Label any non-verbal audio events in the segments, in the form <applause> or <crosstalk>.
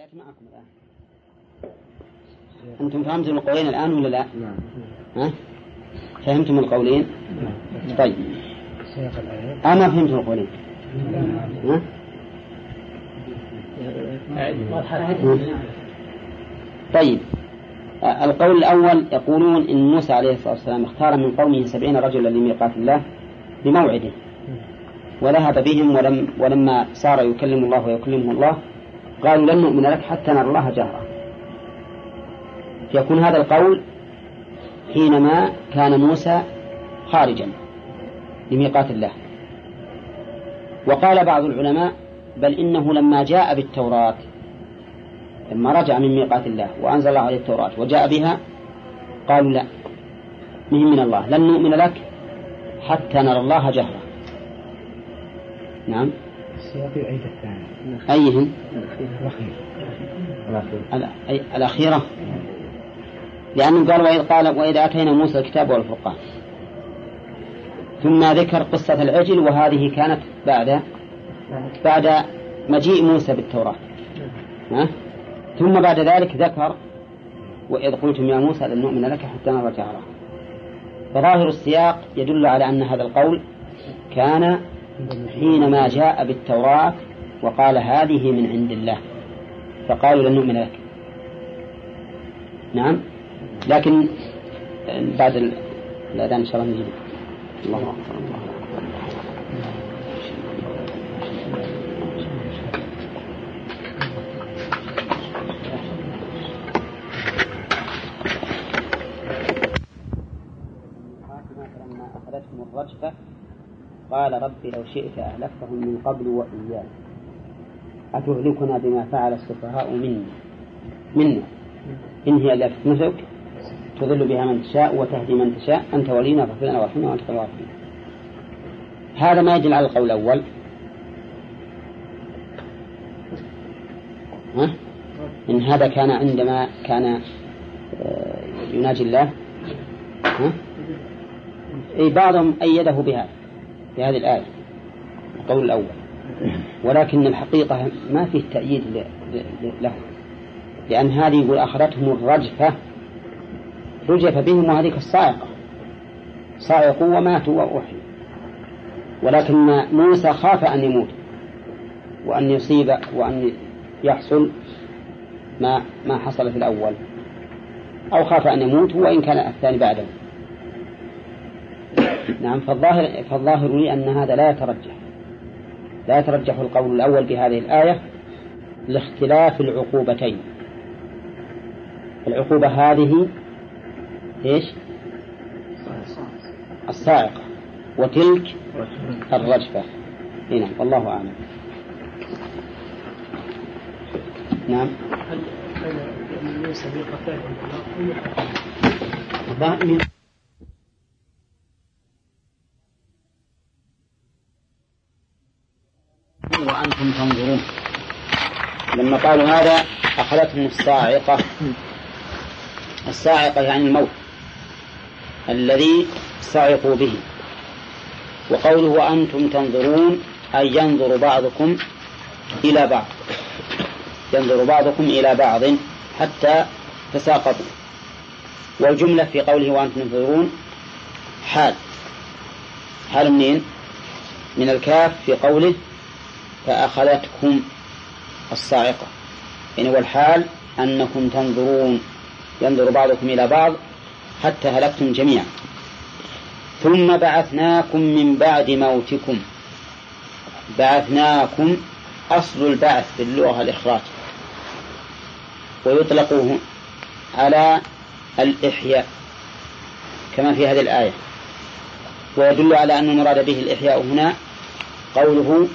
الآيات معكم الآن. أنتم فهمتم القولين الآن ولا لا؟ نعم. ها؟ فهمتم القولين؟ نعم. طيب. أنا ما فهمتم القولين. ها؟ طيب. القول الأول يقولون إن موسى عليه الصلاة والسلام اختار من قومه سبعين رجلا لميقات الله بموعده. وذهب بهم ولم ولما صار يكلم الله ويكلمه الله قالوا لن نؤمن لك حتى نرى الله جهرا. يكون هذا القول حينما كان موسى خارجا لميقات الله. وقال بعض العلماء بل إنه لما جاء بالتوراة لما رجع من ميقات الله وأنزل الله عليه التوراة وجاء بها قالوا لا مهم من الله؟ لن نؤمن لك حتى نرى الله جهرا. نعم. السياق يعيد الثاني. أيهم الأخيرة. الأخيرة. لأنه قال وإذ قال وإذ آتينا موسى الكتاب والفرقان. ثم ذكر قصة العجل وهذه كانت بعد بعد مجيء موسى بالتوراة. ها؟ ثم بعد ذلك ذكر وإذ قلتم يا موسى لن نؤمن لك حتى نرى جهرا فظاهر السياق يدل على أن هذا القول كان حينما جاء بالتوراة وقال هذه من عند الله. فقالوا لن نؤمن لك. نعم. لكن بعد الأذان إن شاء الله نجيب. الله أكبر الله أكبر لما أخذتهم الرجفة قال رب لو شئت أهلكتهم من قبل وإياي أتهلكنا بما فعل السفهاء منا منا؟ إن هي إلا فتنتك تضل بها من تشاء وتهدي من تشاء. أنت ولينا فاغفر لنا وارحمنا وأنت الراحمين هذا ما يدل على القول الأول. ها؟ إن هذا كان عندما كان آه، يناجي الله. ها؟ أي بعضهم أيده بهذا. بهذه الآية القول الأول. ولكن الحقيقة ما فيه تأييد له. لأن هذه يقول أخذتهم الرجفة رجف بهم وهذه الصاعقة. صاعقوا وماتوا وأحيوا ولكن موسى خاف أن يموت وأن يصيب وأن يحصل ما ما حصل في الأول. أو خاف أن يموت وإن كان الثاني بعده. نعم فالظاهر فالظاهر لي أن هذا لا يترجح. لا يترجح القول الأول بهذه الآية لاختلاف العقوبتين. العقوبة هذه إيش؟ الصاعقة. وتلك الرجفة. هنا والله أعلم. نعم. وأنتم تنظرون لما قالوا هذا أخذتهم الصاعقة. الصاعقة يعني الموت. الذي صعقوا به. وقوله وأنتم تنظرون أي ينظر بعضكم إلى بعض. ينظر بعضكم إلى بعض حتى تساقطوا. والجملة في قوله وأنتم تنظرون حال. حال منين؟ من الكاف في قوله فأخذتكم الصاعقة. يعني والحال أنكم تنظرون ينظر بعضكم إلى بعض حتى هلكتم جميعا. ثم بعثناكم من بعد موتكم. بعثناكم أصل البعث في اللغة الإخراج. ويطلق على الإحياء كما في هذه الآية. ويدل على أن المراد به الإحياء هنا قوله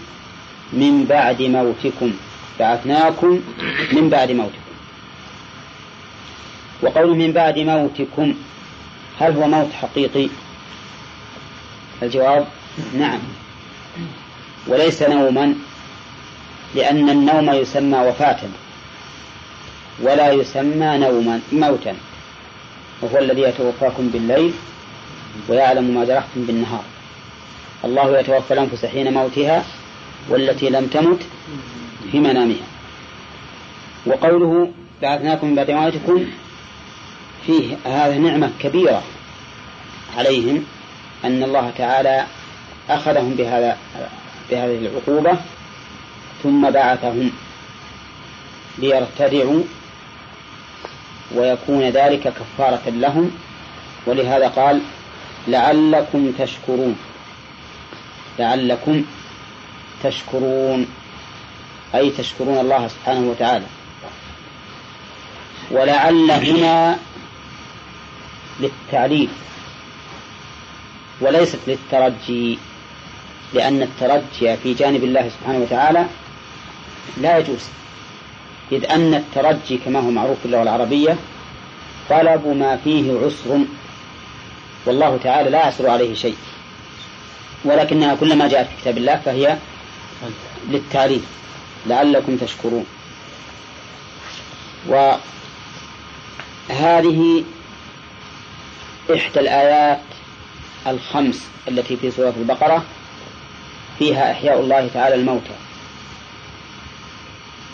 من بعد موتكم. بعثناكم من بعد موتكم. وقول من بعد موتكم هل هو موت حقيقي؟ الجواب نعم. وليس نوما لأن النوم يسمى وفاة ولا يسمى نوما موتا وهو الذي يتوفاكم بالليل ويعلم ما جرحتم بالنهار. الله يتوفى الأنفس حين موتها والتي لم تمت في منامها. وقوله بعثناكم من بعد موتكم فيه هذه نعمة كبيرة عليهم أن الله تعالى أخذهم بهذا بهذه العقوبة ثم بعثهم ليرتدعوا ويكون ذلك كفارة لهم. ولهذا قال لعلكم تشكرون. لعلكم تشكرون. أي تشكرون الله سبحانه وتعالى. ولعل هنا للتعليل وليست للترجي لأن الترجي في جانب الله سبحانه وتعالى لا يجوز. إذ أن الترجي كما هو معروف في اللغة العربية طلب ما فيه عسر والله تعالى لا يعسر عليه شيء. ولكنها كلما جاءت في كتاب الله فهي للتعليل. لعلكم تشكرون. وهذه إحدى الآيات الخمس التي في سورة البقرة فيها إحياء الله تعالى الموتى.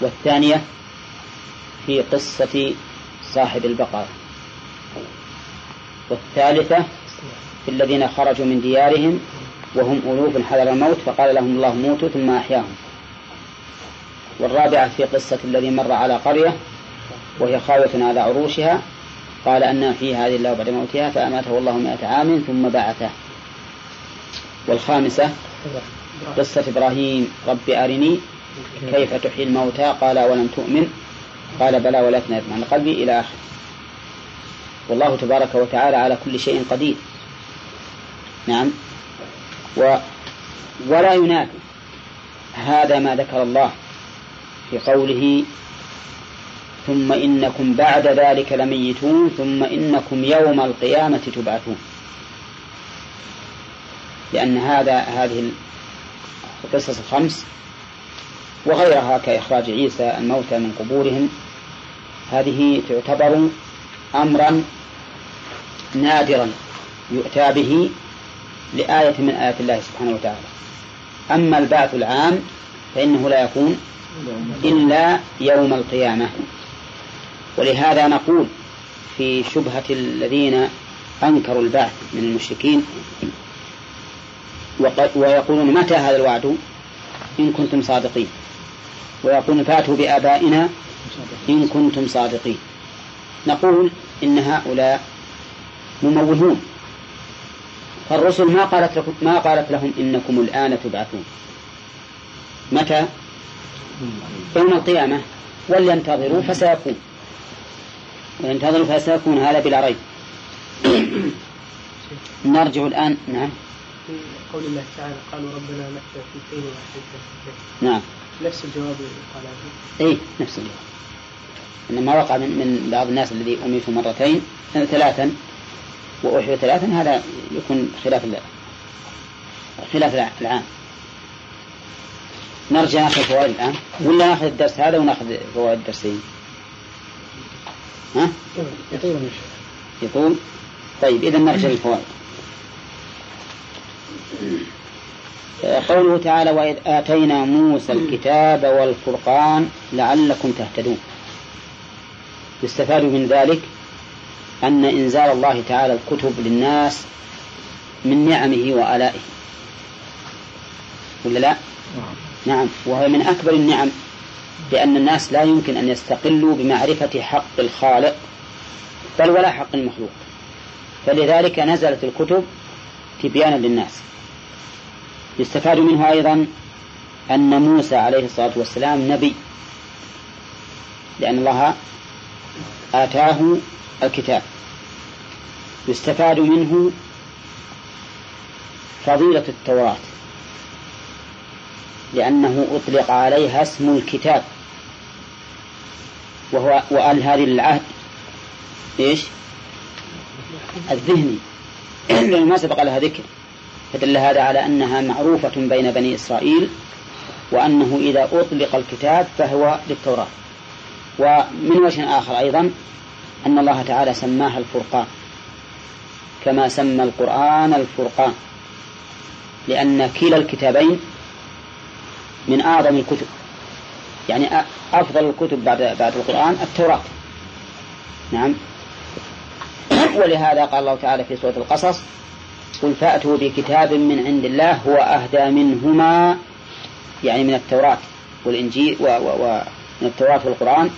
والثانية في قصة صاحب البقرة. والثالثة في الذين خرجوا من ديارهم وهم ألوف حذر الموت فقال لهم الله موتوا ثم أحياهم. والرابعة في قصة الذي مر على قرية وهي خاوية على عروشها قال أن في هذه الله بعد موتها فأماته الله مئة عام ثم بعثه. والخامسة قصة إبراهيم رب أرني كيف تحيي الموتى؟ قال ولم تؤمن؟ قال بلى ولكن يطمئن قلبي. إلى آخر. والله تبارك وتعالى على كل شيء قدير. نعم. و ولا ينافي هذا ما ذكر الله. في قوله ثم إنكم بعد ذلك لميتون ثم إنكم يوم القيامة تبعثون. لأن هذا هذه القصص الخمس وغيرها كإخراج عيسى الموتى من قبورهم هذه تعتبر أمرا نادرا يؤتى به لآية من آيات الله سبحانه وتعالى. أما البعث العام فإنه لا يكون إلا يوم القيامة. ولهذا نقول في شبهة الذين أنكروا البعث من المشركين ويقولون متى هذا الوعد؟ إن كنتم صادقين. ويقولون فاتوا بآبائنا إن كنتم صادقين. نقول إن هؤلاء مموهون. فالرسل ما قالت لكم ما قالت لهم إنكم الآن تبعثون. متى؟ يوم القيامة ولينتظروا فسيكون وينتظروا فسيكون هذا بلا ريب. <coughs> نرجع الآن نعم. في قول الله تعالى قالوا ربنا نحن في كين نعم. نفس الجواب قال اي نفس الجواب. انما وقع من, من بعض الناس الذي أميتوا مرتين ثلاثا وأحيوا ثلاثا هذا يكون خلاف خلاف العام. نرجع ناخذ فوائد الآن ولا ناخذ الدرس هذا وناخذ فوائد الدرسين. ها؟ يطول. يطول؟ طيب إذا نرجع للفوائد. قوله تعالى وإذ آتينا موسى الكتاب والفرقان لعلكم تهتدون. يستفاد من ذلك أن إنزال الله تعالى الكتب للناس من نعمه وآلائه. ولا لا؟ نعم. وهي من أكبر النعم لأن الناس لا يمكن أن يستقلوا بمعرفة حق الخالق بل ولا حق المخلوق. فلذلك نزلت الكتب تبيانا للناس. يستفاد منه أيضا أن موسى عليه الصلاة والسلام نبي لأن الله آتاه الكتاب. يستفاد منه فضيلة التوراة. لأنه أطلق عليها اسم الكتاب. وهو وقال هذه العهد إيش؟ الذهني. <clears throat> لأنه ما سبق لها ذكر. فدل هذا على أنها معروفة بين بني إسرائيل وأنه إذا أطلق الكتاب فهو للتوراة. ومن وجه آخر أيضا أن الله تعالى سماها الفرقان. كما سمى القرآن الفرقان. لأن كلا الكتابين من أعظم الكتب. يعني أفضل الكتب بعد بعد القرآن التوراة. نعم. ولهذا قال الله تعالى في سورة القصص قل فأتوا بكتاب من عند الله هو أهدى منهما. يعني من التوراة والإنجيل ومن التوراة والقرآن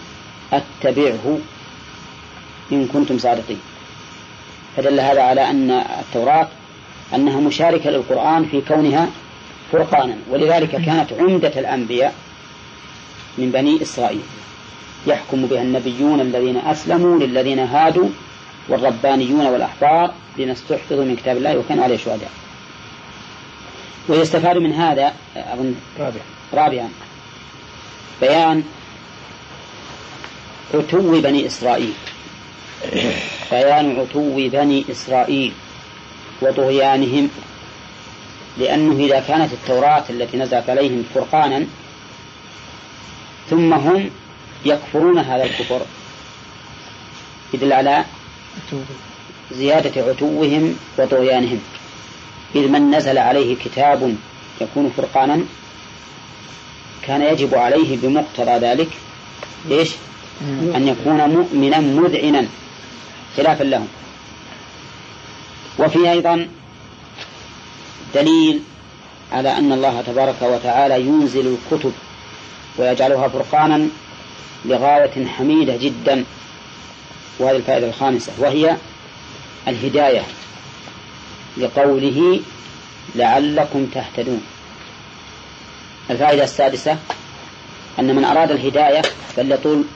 أتبعه إن كنتم صادقين. فدل هذا على أن التوراة أنها مشاركة للقرآن في كونها فرقانا. ولذلك كانت عمدة الأنبياء من بني إسرائيل. يحكم بها النبيون الذين أسلموا للذين هادوا والربانيون والأحبار لما استحفظوا من كتاب الله وكانوا عليه شهداء. ويستفاد من هذا أظن رابعا. رابعا بيان عتو بني إسرائيل. بيان عتو بني إسرائيل وطغيانهم. لأنه إذا كانت التوراة التي نزلت عليهم فرقانا ثم هم يكفرون هذا الكفر. يدل على زيادة عتوهم وطغيانهم. إذ من نزل عليه كتاب يكون فرقانا كان يجب عليه بمقتضى ذلك إيش؟ أن يكون مؤمنا مذعنا خلافا لهم. وفي أيضا دليل على أن الله تبارك وتعالى ينزل الكتب ويجعلها فرقانا لغاية حميدة جدا. وهذه الفائدة الخامسة وهي الهداية لقوله لعلكم تهتدون. الفائدة السادسة أن من أراد الهداية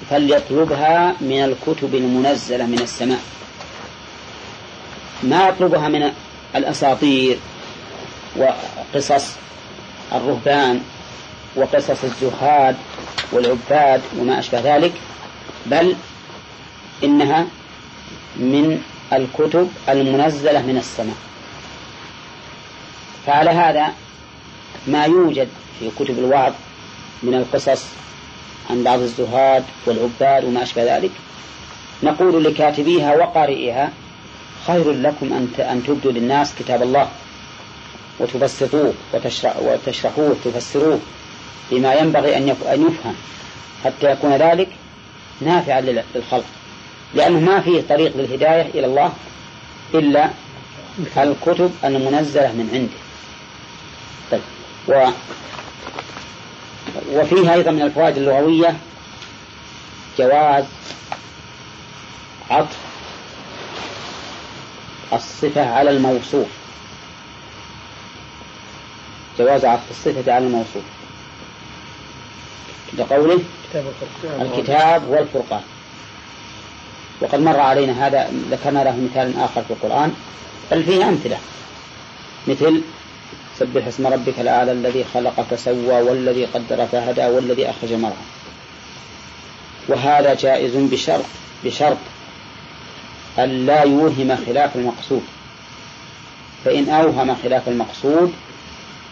فليطلبها من الكتب المنزلة من السماء. ما يطلبها من الأساطير وقصص الرهبان وقصص الزهاد والعباد وما أشبه ذلك بل إنها من الكتب المنزلة من السماء. فعلى هذا ما يوجد في كتب الوعظ من القصص عن بعض الزهاد والعباد وما أشبه ذلك نقول لكاتبيها وقارئها خير لكم أن أن تبدوا للناس كتاب الله. وتبسطوه وتشرحوه وتفسروه بما ينبغي أن يفهم. حتى يكون ذلك نافعا للخلق. لأنه ما فيه طريق للهداية إلى الله إلا الكتب المنزلة من عنده. طيب. و وفيها أيضا من الفوائد اللغوية جواز عطف الصفة على الموصوف. جواز عطف الصفة على الموصوف. لقوله الكتاب والفرقان. وقد مر علينا هذا ذكرنا له مثال آخر في القرآن. بل فيه أمثلة. مثل سبح اسم ربك الأعلى الذي خلق فسوى والذي قدر فهدى والذي أخرج المرعى وهذا جائز بشرط بشرط أن لا يوهم خلاف المقصود. فإن أوهم خلاف المقصود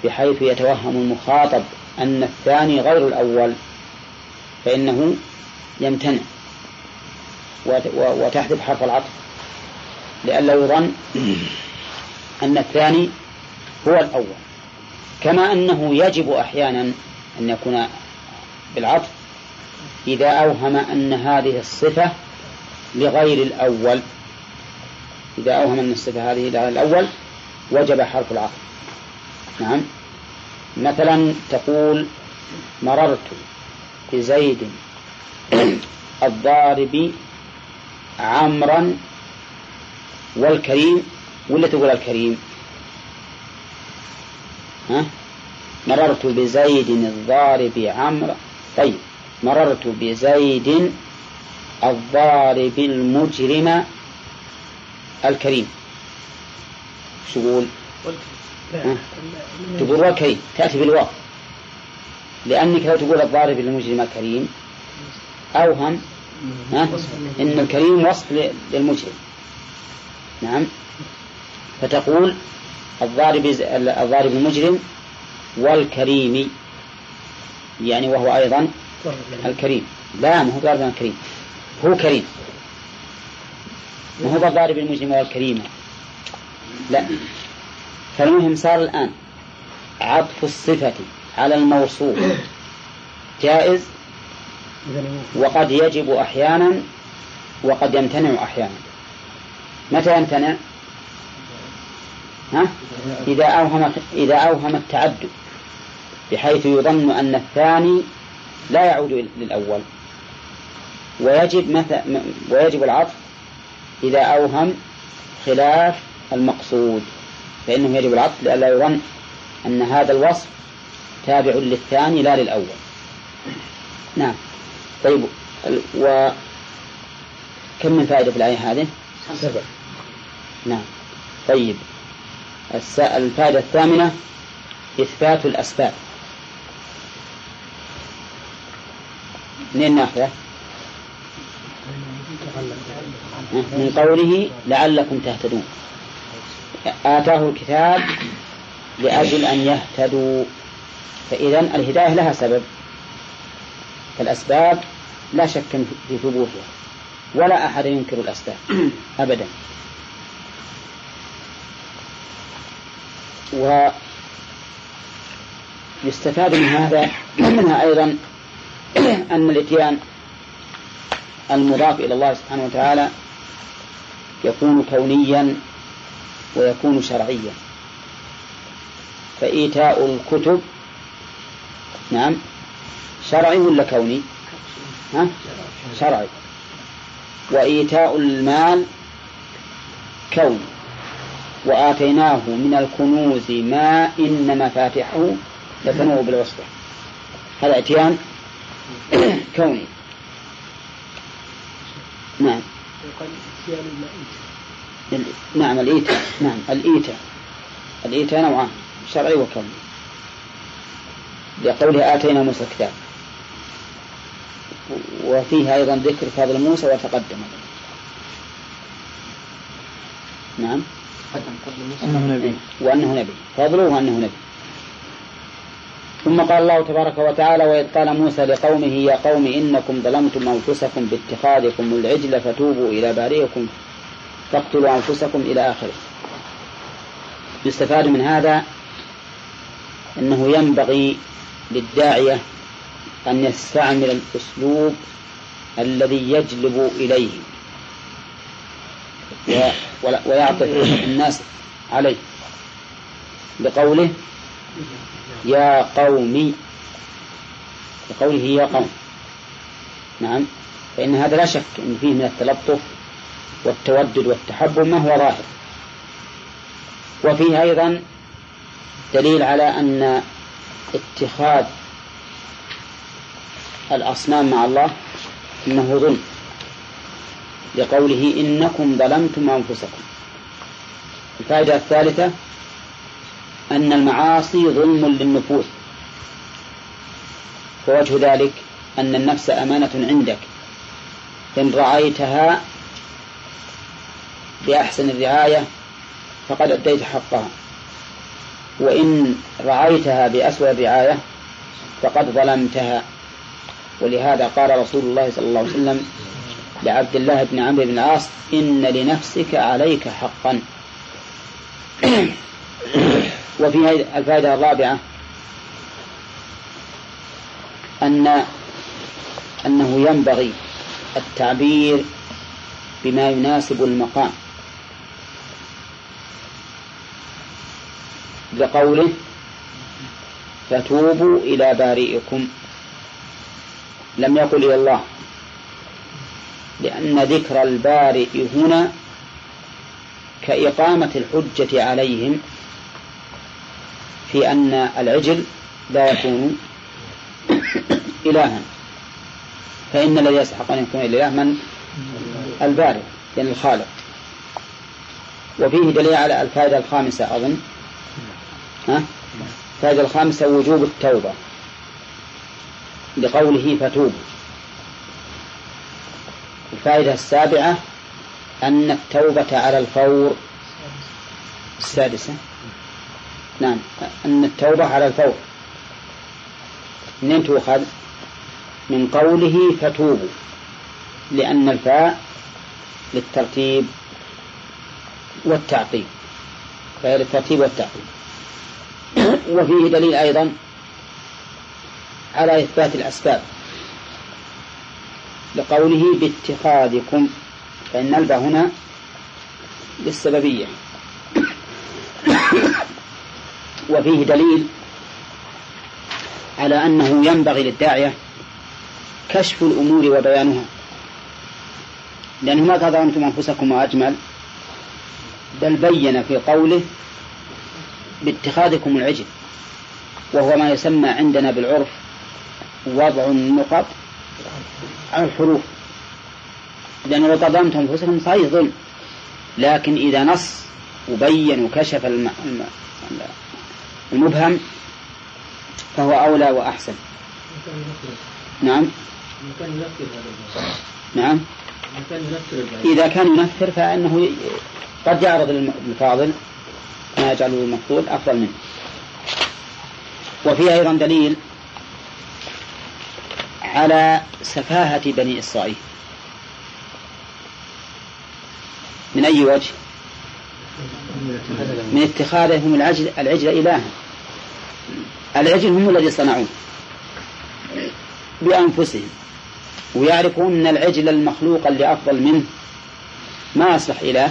بحيث يتوهم المخاطب أن الثاني غير الأول فإنه يمتنع وتحذف حرف العطف. لئلا يظن أن الثاني هو الأول. كما أنه يجب أحيانا أن يكون بالعطف إذا أوهم أن هذه الصفة لغير الأول. إذا أوهم أن الصفة هذه لغير الأول وجب حرف العطف. نعم مثلا تقول مررت بزيد الضارب عمرا والكريم ولا تقول الكريم ها؟ مررت بزيد الضارب عمرو طيب مررت بزيد الضارب المجرم الكريم شو تقول؟ تقول والكريم تأتي بالواو لأنك لو تقول الضارب المجرم الكريم أوهم ها؟ إن الكريم وصف للمجرم. نعم. فتقول الضارب الضارب المجرم والكريم يعني وهو أيضا الكريم. لا ما هو ضارب الكريم. هو كريم. ما هو الضارب المجرم والكريم؟ لا. فالمهم صار الآن عطف الصفة على الموصوف. جائز؟ وقد يجب أحيانا وقد يمتنع أحيانا. متى يمتنع؟ ها؟ إذا أوهم إذا أوهم التعدد بحيث يظن أن الثاني لا يعود للأول. ويجب مثل ويجب العطف إذا أوهم خلاف المقصود. فإنه يجب العطف لئلا يظن أن هذا الوصف تابع للثاني لا للأول. نعم. طيب و كم من فائدة في الآية هذه؟ سبع. نعم. طيب. الفائدة الثامنة إثبات الأسباب. منين ناخذه؟ من قوله لعلكم تهتدون. آتاه الكتاب لأجل أن يهتدوا. فإذا الهداية لها سبب. فالأسباب لا شك في ثبوتها. ولا أحد ينكر الأسباب. <clears throat> أبدا. ويستفاد من هذا منها أيضا <clears throat> أن الإتيان المضاف إلى الله سبحانه وتعالى يكون كونيا ويكون شرعيا. فإيتاء الكتب نعم شرعي ولا كوني؟ ها؟ شرعي. وإيتاء المال كوني وآتيناه من الكنوز ما إن مفاتحه لتنوء بالعصبة. هذا إتيان كوني. نعم. نعم الإيتاء. نعم الإيتاء. الإيتاء نوعان شرعي وكوني. لقوله آتينا موسى الكتاب. وفيه أيضا ذكر فضل موسى وتقدم. نعم. أنه نبي. وأنه نبي. فضله وأنه نبي. ثم قال الله تبارك وتعالى وإذ قال موسى لقومه يا قوم إنكم ظلمتم أنفسكم باتخاذكم العجل فتوبوا إلى بارئكم فاقتلوا أنفسكم إلى آخره. يستفاد من هذا أنه ينبغي للداعية أن يستعمل الأسلوب الذي يجلب إليه ويعطف الناس عليه. بقوله يا قومي بقوله يا قوم. نعم. فإن هذا لا شك أن فيه من التلطف والتودد والتحبب ما هو ظاهر وفيه أيضا دليل على أن اتخاذ الأصنام مع الله إنه ظلم. لقوله إنكم ظلمتم أنفسكم. الفائدة الثالثة أن المعاصي ظلم للنفوس. فوجه ذلك أن النفس أمانة عندك. إن رعيتها بأحسن الرعاية فقد أديت حقها. وإن رعيتها بأسوأ الرعاية فقد ظلمتها. ولهذا قال رسول الله صلى الله عليه وسلم لعبد الله بن عمرو بن العاص إن لنفسك عليك حقا. <clears throat> وفي الفائدة الرابعة أن أنه ينبغي التعبير بما يناسب المقام. لقوله فتوبوا إلى بارئكم لم يقل إلى الله لأن ذكر البارئ هنا كإقامة الحجة عليهم في أن العجل لا يكون إلها فإن الذي يستحق أن يكون الإله من؟ البارئ يعني الخالق. وفيه دليل على الفائدة الخامسة أظن. ها؟ الفائدة الخامسة وجوب التوبة. لقوله فتوبوا الفائدة السابعة أن التوبة على الفور. السادسة. نعم أن التوبة على الفور. منين تؤخذ؟ من قوله فتوبوا لأن الفاء للترتيب والتعقيب فهي للترتيب والتعقيب وفيه دليل أيضا على إثبات الأسباب. لقوله باتخاذكم فإن الباء هنا للسببية. وفيه دليل على أنه ينبغي للداعية كشف الأمور وبيانها. لأنه ما ظلمتم أنفسكم وأجمل بل بين في قوله باتخاذكم العجل وهو ما يسمى عندنا بالعرف وضع النقط على الحروف. لأنه لو ظلمتم أنفسكم صحيح ظلم لكن إذا نص وبين وكشف المبهم فهو أولى وأحسن. نعم. نعم. إذا كان ينفر فإنه قد يعرض الفاضل ما يجعله المفضول أفضل منه. وفيه أيضا دليل على سفاهة بني إسرائيل. من أي وجه؟ من اتخاذهم العجل, العجل إلها. العجل هم الذي صنعوه. بأنفسهم. ويعرفون أن العجل المخلوق اللي أفضل منه ما يصلح إله.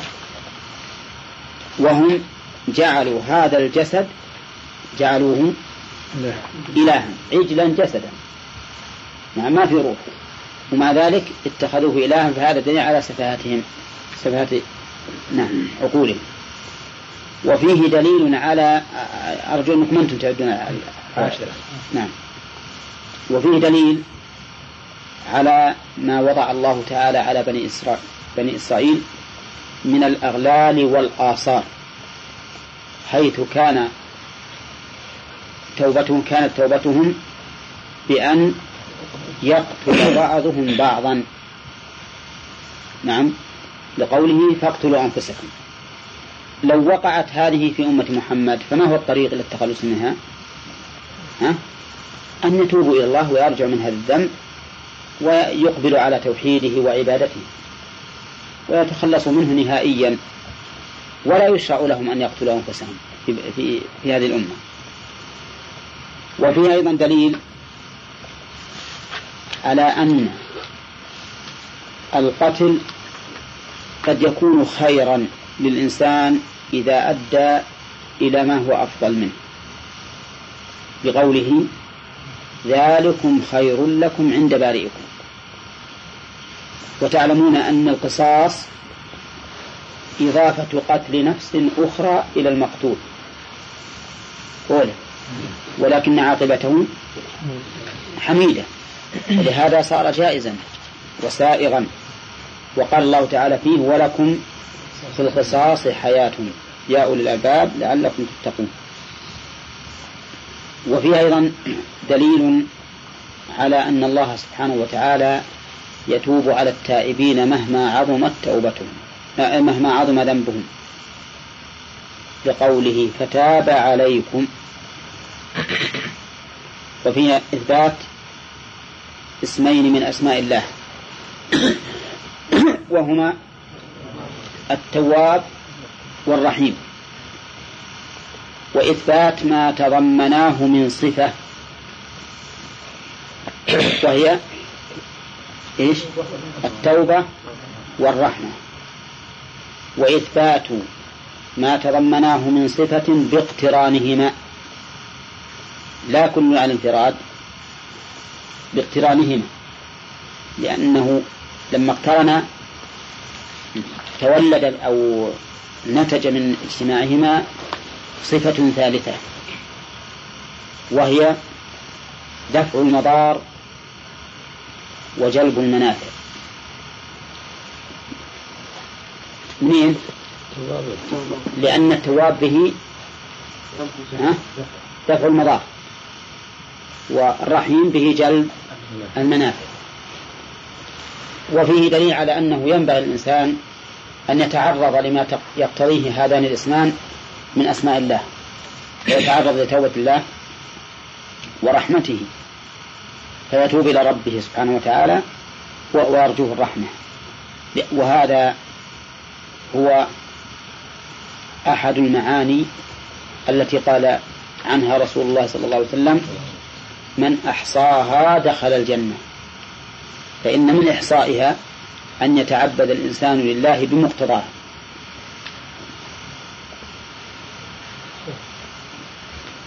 وهم جعلوا هذا الجسد جعلوه إلها عجلا جسدا. نعم ما في روح. ومع ذلك اتخذوه إلها فهذا دليل على سفاهتهم سفاهة نعم عقولهم. وفيه دليل على أرجو أنكم أنتم تعدون نعم. وفيه دليل على ما وضع الله تعالى على بني إسرائيل بني إسرائيل من الأغلال والآثار. حيث كان توبتهم كانت توبتهم بأن يقتل بعضهم بعضا. نعم. لقوله فاقتلوا أنفسكم. لو وقعت هذه في أمة محمد فما هو الطريق للتخلص منها؟ ها؟ أن يتوبوا إلى الله ويرجعوا من هذا الذنب ويقبلوا على توحيده وعبادته. ويتخلصوا منه نهائيا. ولا يشرع لهم أن يقتلوا أنفسهم في, في, في هذه الأمة. وفيه أيضا دليل على أن القتل قد يكون خيرا للإنسان إذا أدى إلى ما هو أفضل منه. بقوله ذلكم خير لكم عند بارئكم. وتعلمون أن القصاص إضافة قتل نفس أخرى إلى المقتول. قوله. ولكن عاقبته حميدة. ولهذا صار جائزا وسائغا. وقال الله تعالى فيه ولكم في القصاص حياة يا أولي الألباب لعلكم تتقون. وفيه أيضا دليل على أن الله سبحانه وتعالى يتوب على التائبين مهما عظمت توبتهم. مهما عظم ذنبهم. بقوله فتاب عليكم. وفيها إثبات اسمين من أسماء الله. وهما التواب والرحيم. وإثبات ما تضمناه من صفة. وهي إيش؟ التوبة والرحمة. وإثبات ما تضمناه من صفة باقترانهما. لا كل على الانفراد باقترانهما لأنه لما اقترن تولد أو نتج من اجتماعهما صفة ثالثة وهي دفع المضار وجلب المنافع. منين؟ لأن التواب به دفع المضار والرحيم به جلب المنافع وفيه دليل على أنه ينبغي الإنسان أن يتعرض لما يقتضيه هذان الاسمان من أسماء الله. ويتعرض لتوبة الله ورحمته. فيتوب إلى ربه سبحانه وتعالى ويرجوه الرحمة. وهذا هو أحد المعاني التي قال عنها رسول الله صلى الله عليه وسلم من أحصاها دخل الجنة. فإن من إحصائها أن يتعبد الإنسان لله بمقتضاها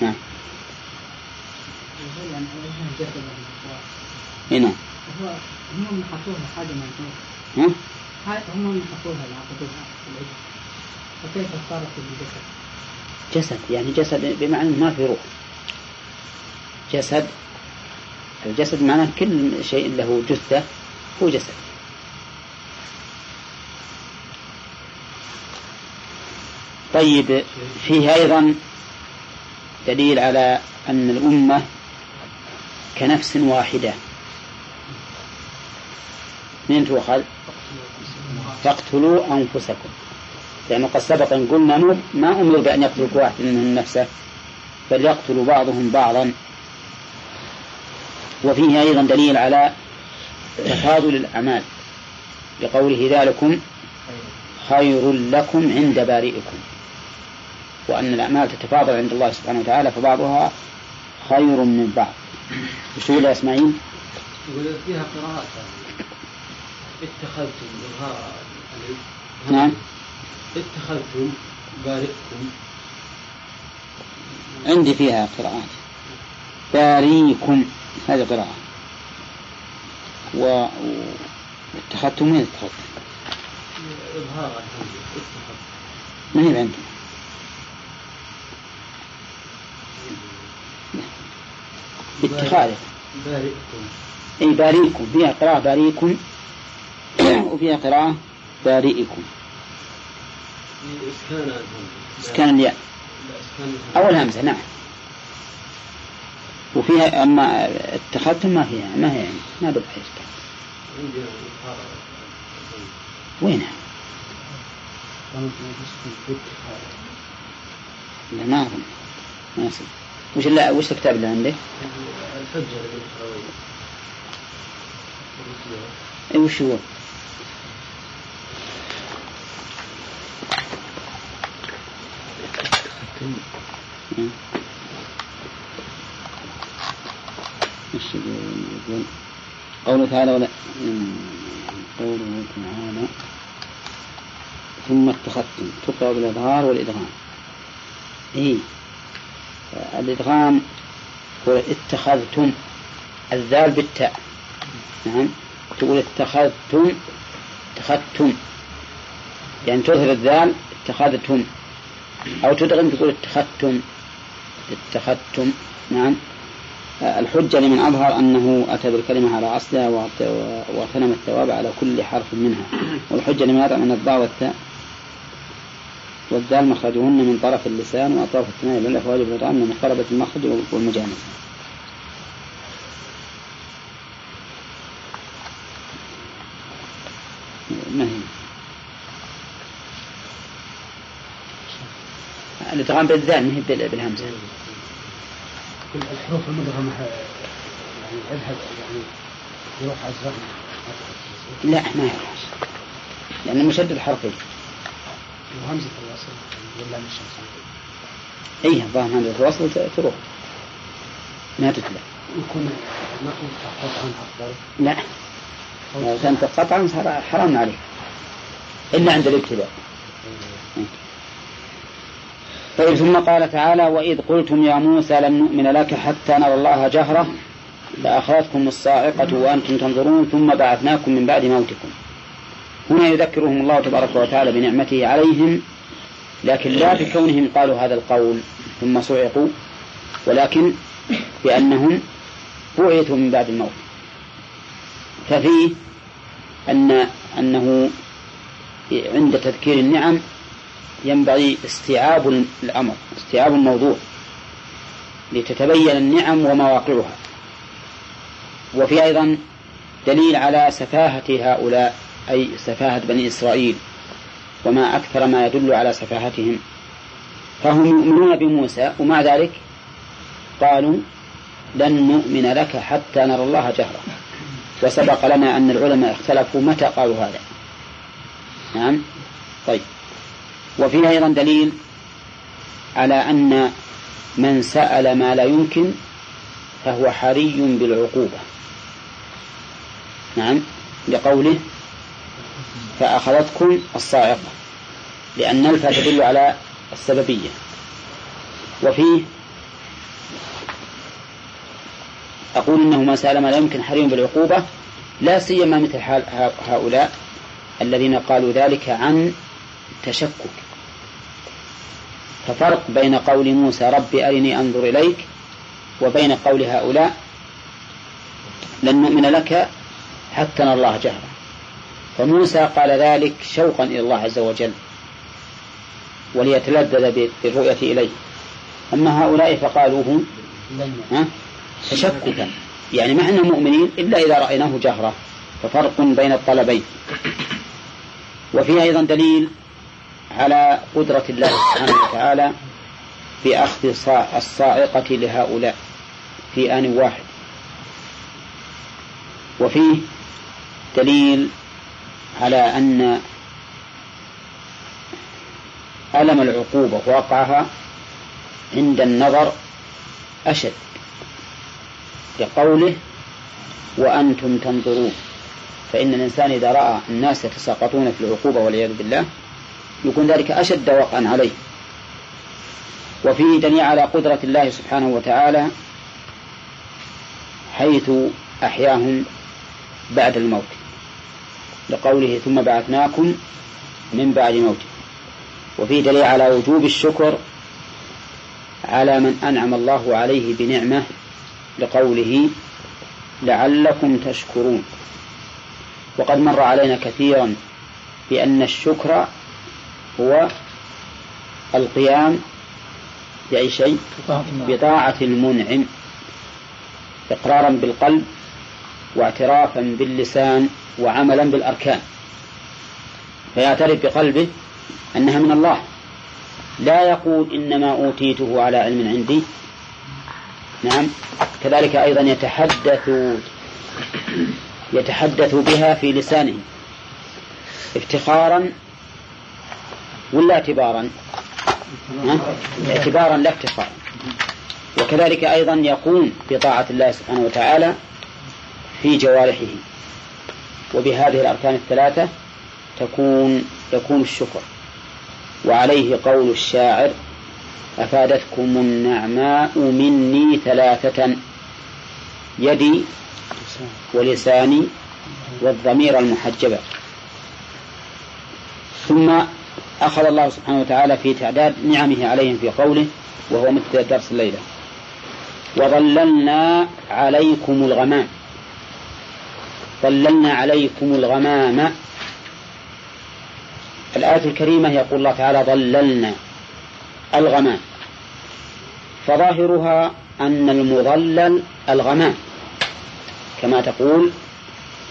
نعم. هنا هو هم من حطوها حاجة ها؟ هم من حطوها العقدوها فكيف صارت الجسد؟ جسد يعني جسد بمعنى ما في روح جسد الجسد معناه كل شيء له جثة هو جسد طيب فيه أيضا دليل على أن الأمة كنفس واحدة من تؤخذ فاقتلوا أنفسكم. لأنه قد سبق أن قلنا ما أمر بأن يقتل واحد منهم نفسه بل يقتل بعضهم بعضا. وفيه أيضا دليل على تفاضل الأعمال. لقوله ذلكم خير لكم عند بارئكم. وأن الأعمال تتفاضل عند الله سبحانه وتعالى فبعضها خير من بعض. وش يا إسماعيل؟ يقول فيها قراءات اتخذتم إظهار نعم. اتخذتم بارئكم. عندي فيها قراءات. باريكم. هذه قراءة. و... واتخذتم وين اتخذتم؟ إظهار اتخذتم. ما هي عندي؟ باتخاذه بارئكم. أي باريكم. فيها قراءة باريكم. <coughs> وفيها قراءة بارئكم. إسكان إسكان الياء. إسكان الهمزة. نعم. وفيها أما اتخذتم ما فيها ما هي يعني؟ ما عندي إظهار وينها؟ لا ما أظن. ما يصير وش لا وش الكتاب اللي عندك؟ الحجة لابن اي وش هو؟ مم. وش يقول؟ قوله تعالى ولا. قوله تعالى ثم اتخذتم تقرأ بالإظهار والإدغام. إيه. الإدغام هو اتخذتم الذال بالتاء. نعم. تقول اتخذتم اتخذتم. يعني تظهر الذال اتخذتم. أو تدغم تقول اتخذتم اتخذتم نعم. الحجة لمن أظهر أنه أتى بالكلمة على أصلها واغتنم الثواب على كل حرف منها. والحجة لمن يرى أن الضاء والتاء والدال مخرجهن من طرف اللسان وأطراف الثنايا للأفواج والإطعام من مقربة المخرج والمجانسة ما هي؟ الإدغام بالذال ما هي بالهمزة. كل الحروف المدغمة يعني يذهب يعني يروح أزرق لا ما يروح. لأن المشدد حرفين وهمزة الوصل ولا مش أي الظاهر همزة الوصل تروح. ما تتلى. يكون نقول قطعا أفضل. لا. لو كانت قطعا صار حرام عليه إلا عند الابتداء. طيب ثم قال تعالى وإذ قلتم يا موسى لن نؤمن لك حتى نرى الله جهرة فأخذتكم الصاعقة وأنتم تنظرون ثم بعثناكم من بعد موتكم. هنا يذكرهم الله تبارك وتعالى بنعمته عليهم لكن لا بكونهم قالوا هذا القول ثم صعقوا ولكن بأنهم بعثوا من بعد الموت. ففيه أن أنه عند تذكير النعم ينبغي استيعاب الأمر استيعاب الموضوع لتتبين النعم ومواقعها. وفي أيضا دليل على سفاهة هؤلاء أي سفاهة بني إسرائيل وما أكثر ما يدل على سفاهتهم. فهم يؤمنون بموسى ومع ذلك قالوا لن نؤمن لك حتى نرى الله جهرا. وسبق لنا أن العلماء اختلفوا متى قالوا هذا. نعم؟ طيب. وفيه أيضا دليل على أن من سأل ما لا يمكن فهو حري بالعقوبة. نعم لقوله فأخذتكم الصاعقة لأن الفا تدل على السببية. وفيه أقول إنه ما سأل ما لا يمكن حريم بالعقوبة لا سيما مثل حال هؤلاء الذين قالوا ذلك عن تشكك. ففرق بين قول موسى رب أرني أنظر إليك وبين قول هؤلاء لن نؤمن لك حتى نرى الله جهرا. فموسى قال ذلك شوقا إلى الله عز وجل وليتلذذ بالرؤية إليه. أما هؤلاء فقالوه تشككا. يعني ما إحنا مؤمنين إلا إذا رأيناه جهرة ففرق بين الطلبين. وفيه أيضا دليل على قدرة الله سبحانه وتعالى في أخذ الصاعقة لهؤلاء في آن واحد. وفيه دليل على أن ألم العقوبة وقعها عند النظر أشد لقوله وأنتم تنظرون. فإن الإنسان إذا رأى الناس يتساقطون في العقوبة والعياذ بالله يكون ذلك أشد وقعا عليه. وفيه دليل على قدرة الله سبحانه وتعالى حيث أحياهم بعد الموت. لقوله ثم بعثناكم من بعد موته وفيه دليل على وجوب الشكر على من أنعم الله عليه بنعمة لقوله لعلكم تشكرون. وقد مر علينا كثيرا بأن الشكر هو القيام بأي شيء؟ بطاعة المنعم إقرارا بالقلب واعترافا باللسان وعملا بالأركان. فيعترف بقلبه أنها من الله. لا يقول إنما أوتيته على علم عندي. نعم. كذلك أيضا يتحدث يتحدث بها في لسانه افتخارا ولا اعتبارا؟ اعتبارا لا افتخارا وكذلك أيضا يقوم بطاعة الله سبحانه وتعالى في جوارحه. وبهذه الأركان الثلاثة تكون يكون الشكر. وعليه قول الشاعر أفادتكم النعماء مني ثلاثة يدي ولساني والضمير المحجبة ثم أخذ الله سبحانه وتعالى في تعداد نعمه عليهم في قوله وهو مثل درس الليلة. وظللنا عليكم الغمام. ظللنا عليكم الغمام. الآية الكريمة يقول الله تعالى ظللنا الغمام. فظاهرها أن المظلل الغمام. كما تقول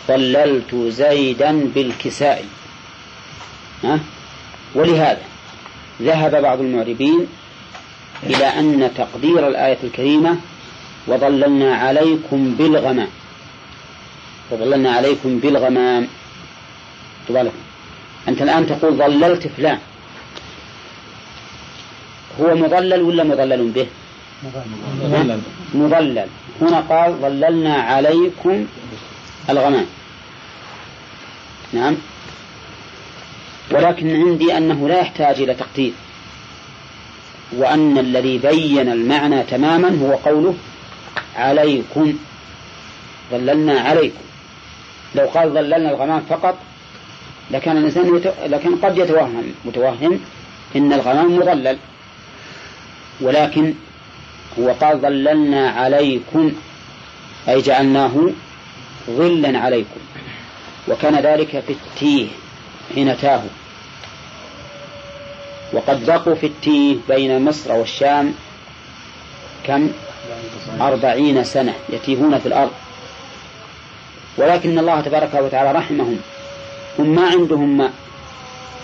ظللت زيدا بالكساء. ها؟ ولهذا ذهب بعض المعربين إلى أن تقدير الآية الكريمة وظللنا عليكم بالغمام. وظللنا عليكم بالغمام. تبالك أنت الآن تقول ظللت فلان. هو مظلل ولا مظلل به؟ مظلل. مظلل. هنا قال ظللنا عليكم الغمام. نعم. ولكن عندي أنه لا يحتاج إلى تقدير. وأن الذي بين المعنى تماما هو قوله عليكم ظللنا عليكم. لو قال ظللنا الغمام فقط لكان الإنسان يت... لكن قد يتوهم متوهم إن الغمام مظلل. ولكن هو قال ظللنا عليكم أي جعلناه ظلا عليكم. وكان ذلك في التيه حين تاهوا وقد بقوا في التيه بين مصر والشام كم؟ أربعين سنة يتيهون في الأرض. ولكن الله تبارك وتعالى رحمهم. هم ما عندهم ماء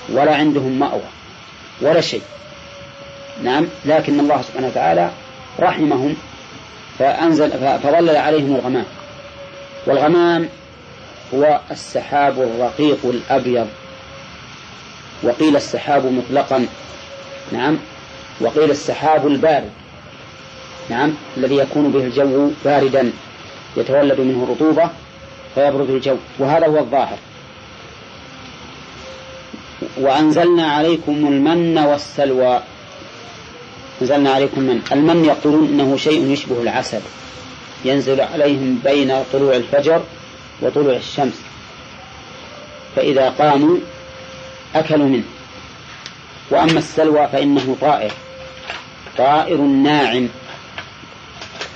ولا عندهم مأوى ولا شيء. نعم لكن الله سبحانه وتعالى رحمهم فأنزل فظلل عليهم الغمام. والغمام هو السحاب الرقيق الأبيض. وقيل السحاب مطلقا. نعم. وقيل السحاب البارد. نعم. الذي يكون به الجو باردا. يتولد منه الرطوبة فيبرد الجو. وهذا هو الظاهر. وأنزلنا عليكم المن والسلوى. أنزلنا عليكم من؟ المن يقولون إنه شيء يشبه العسل. ينزل عليهم بين طلوع الفجر وطلوع الشمس. فإذا قاموا أكلوا منه. وأما السلوى فإنه طائر. طائر ناعم.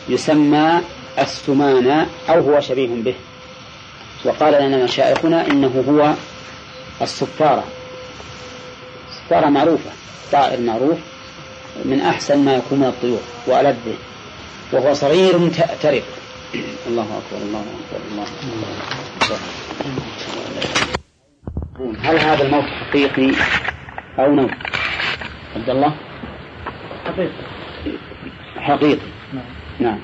يسمى السمانة أو هو شبيه به. وقال لنا مشايخنا إنه هو الصفارة الصفارة معروفة. طائر معروف من أحسن ما يكون من الطيور وألذه وهو صغير تأترق الله أكبر الله أكبر الله أكبر. هل هذا الموت حقيقي أو نوم عبد الله؟ حقيقي. حقيقي. نعم. نعم.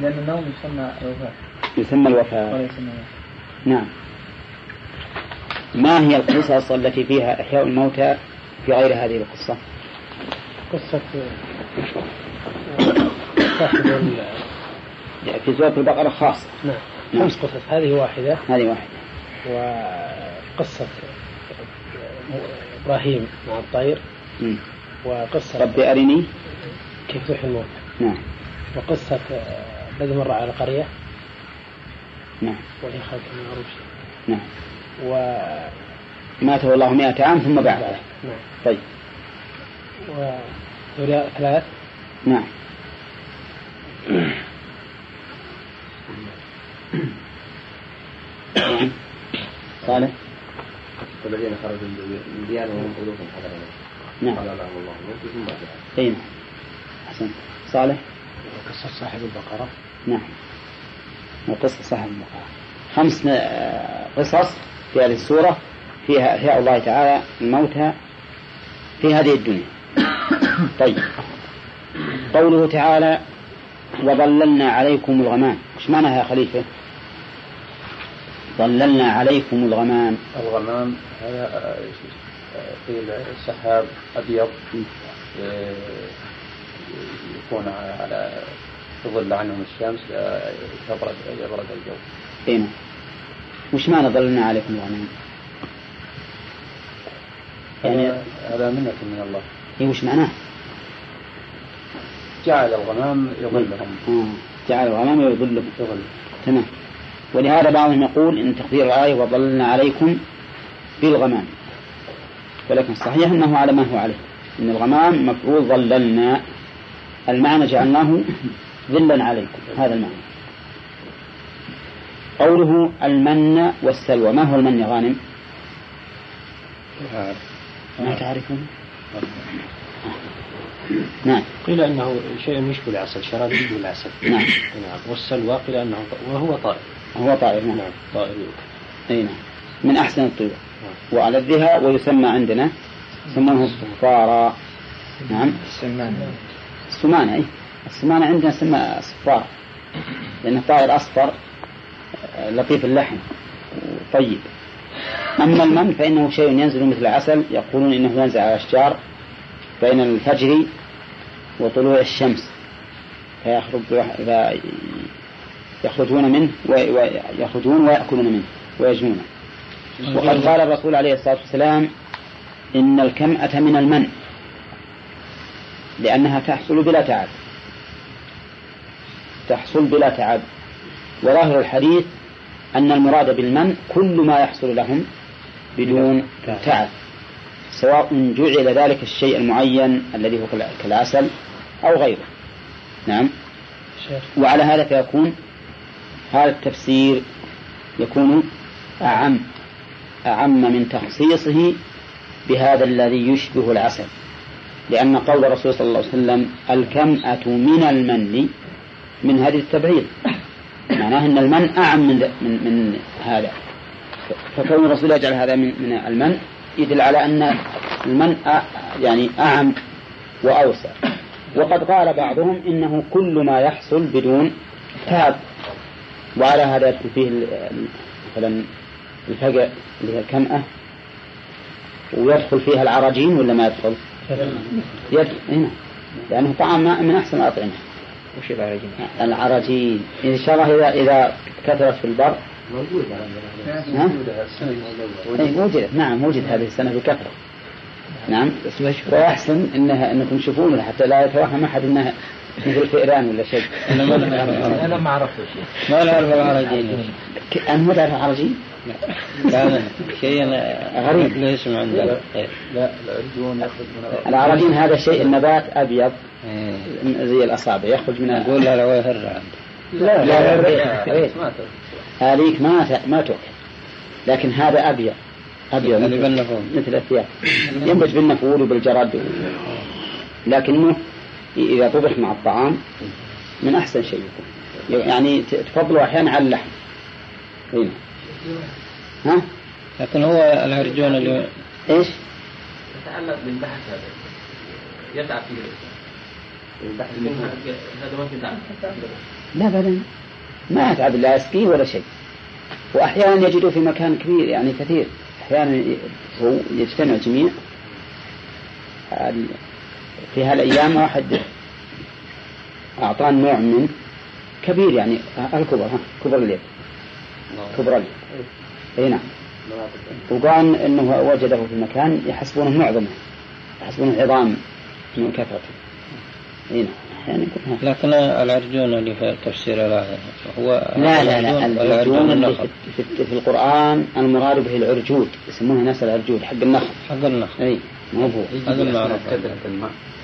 لأن النوم يسمى الوفاة. يسمى الوفاة. نعم. ما هي القصص التي فيها إحياء الموتى في غير هذه القصة؟ قصة صاحب ال- في سورة البقرة خاصة. نعم. نعم. خمس قصص. هذه واحدة. هذه واحدة. وقصة إبراهيم مع الطير. وقصة ربي أرني. كيف تحيي الموت. نعم. وقصة الذي مر على قرية نعم. وهي خالد بن معروف نعم. و ماته الله مئة عام ثم بعثه. نعم. طيب. وهؤلاء ثلاث نعم. نعم. صالح والذين خرجوا من ديارهم وهم ألوف حذر نعم. قال لهم الله الموت ثم بعث أي نعم أحسن. صالح؟ قصة صاحب البقرة. نعم. وقصة صاحب البقرة. خمس قصص في هذه السورة فيها إحياء الله تعالى الموتى في هذه الدنيا. طيب. قوله تعالى وظللنا عليكم الغمام. إيش معناها يا خليفة؟ ظللنا عليكم الغمام. الغمام هذا آه، قيل سحاب أبيض آه، يكون على تظل عنهم الشمس يبرد يبرد الجو. اي نعم وش معنى ظللنا عليكم الغمام؟ يعني هذا- منة من الله. اي وش معناه؟ جعل الغمام يظلهم. آه. جعل الغمام يظلكم يظل. تمام. ولهذا بعضهم يقول إن تقدير الآية وظللنا عليكم بالغمام. ولكن الصحيح أنه على ما هو عليه. إن الغمام مفروض ظللنا المعنى جعلناه ظلا عليكم. هذا المعنى. قوله المن والسلوى. ما هو المن يا غانم؟ ما تعرفون؟ نعم. قيل أنه شيء يشبه العسل شراب يشبه العسل. نعم. نعم. والسلوى قيل أنه وهو طائر. هو طائر نعم طائر. أي نعم. من أحسن الطيور. وألذها ويسمى عندنا يسمونه الصفارى نعم. السمان. السمانة أي. السمانة عندنا تسمى صفار. لأنه طائر أصفر آه، لطيف اللحم. طيب. أما المن فإنه شيء ينزل مثل العسل يقولون إنه ينزل على الأشجار بين الفجر وطلوع الشمس. فيخرج إذا يخرجون منه ويخرجون ويأكلون منه ويجنون وقد قال الرسول عليه الصلاة والسلام إن الكمأة من المن لأنها تحصل بلا تعب. تحصل بلا تعب. وظاهر الحديث أن المراد بالمن كل ما يحصل لهم بدون تعب سواء جعل ذلك الشيء المعين الذي هو كالعسل أو غيره. نعم. وعلى هذا فيكون هذا التفسير يكون أعم أعم من تخصيصه بهذا الذي يشبه العسل لأن قول الرسول صلى الله عليه وسلم الكمأة من المن من هذه التبعيض. معناه أن المن أعم من, من, من هذا. فكون الرسول يجعل هذا من, من المن يدل على أن المن يعني أعم وأوسع. وقد قال بعضهم إنه كل ما يحصل بدون تعب وعلى هذا يدخل فيه مثلا الفقع اللي هي الكمأة. ويدخل فيها العراجين ولا ما يدخل؟ يدخل هنا لأنه طعام من أحسن الأطعمة وش العراجين؟ العراجين. إن شاء الله إذا إذا كثرت في البر. موجود ها؟ اي وجدت نعم وجد هذه السنة بكثرة. نعم. بس ويحسن انها إنكم تشوفونها حتى لا يتوهم أحد انها مثل فئران ولا شيء؟ أنا ما عرفت ما نعرف العرجين ك- أنا ما تعرف العرجين؟ كان شيء غريب. ليس من عندنا لا العرجون يخرج من العرجين هذا شيء النبات أبيض إيه. زي الأصابع يخرج من يقول لا لا يهر. لا لا لا ما هذيك ما ما تؤكل لكن هذا أبيض. أبيض. اللي مثل, الثياب. ينبت بالنفور وبالجرد. لكنه إذا طبخ مع الطعام من أحسن شيء يكون. يعني ت- تفضله أحيانا على اللحم. هنا. ها؟ لكن هو الهرجون اللي إيش؟ يتعلق بالبحث هذا. يتعب فيه. البحث هذا ما في تعب لا أبدا. ما أتعب لا يسقيه ولا شيء. وأحيانا يجدوا في مكان كبير يعني كثير. أحيانا ي- هو يجتمع جميع. في هالأيام واحد أعطاني نوع من كبير يعني الكبر ها كبر اليد كبر اليد أي نعم. وقال إنه وجده في مكان يحسبونه معظمه يحسبونه عظام من كثرته إي نعم. هكذا. لكن العرجون اللي في تفسير هذا هو لا لا لا العرجون اللي في, في, في القرآن المراد به العرجود يسمونه ناس العرجود حق النخل. حق النخل. هو هذا المعروف كثرة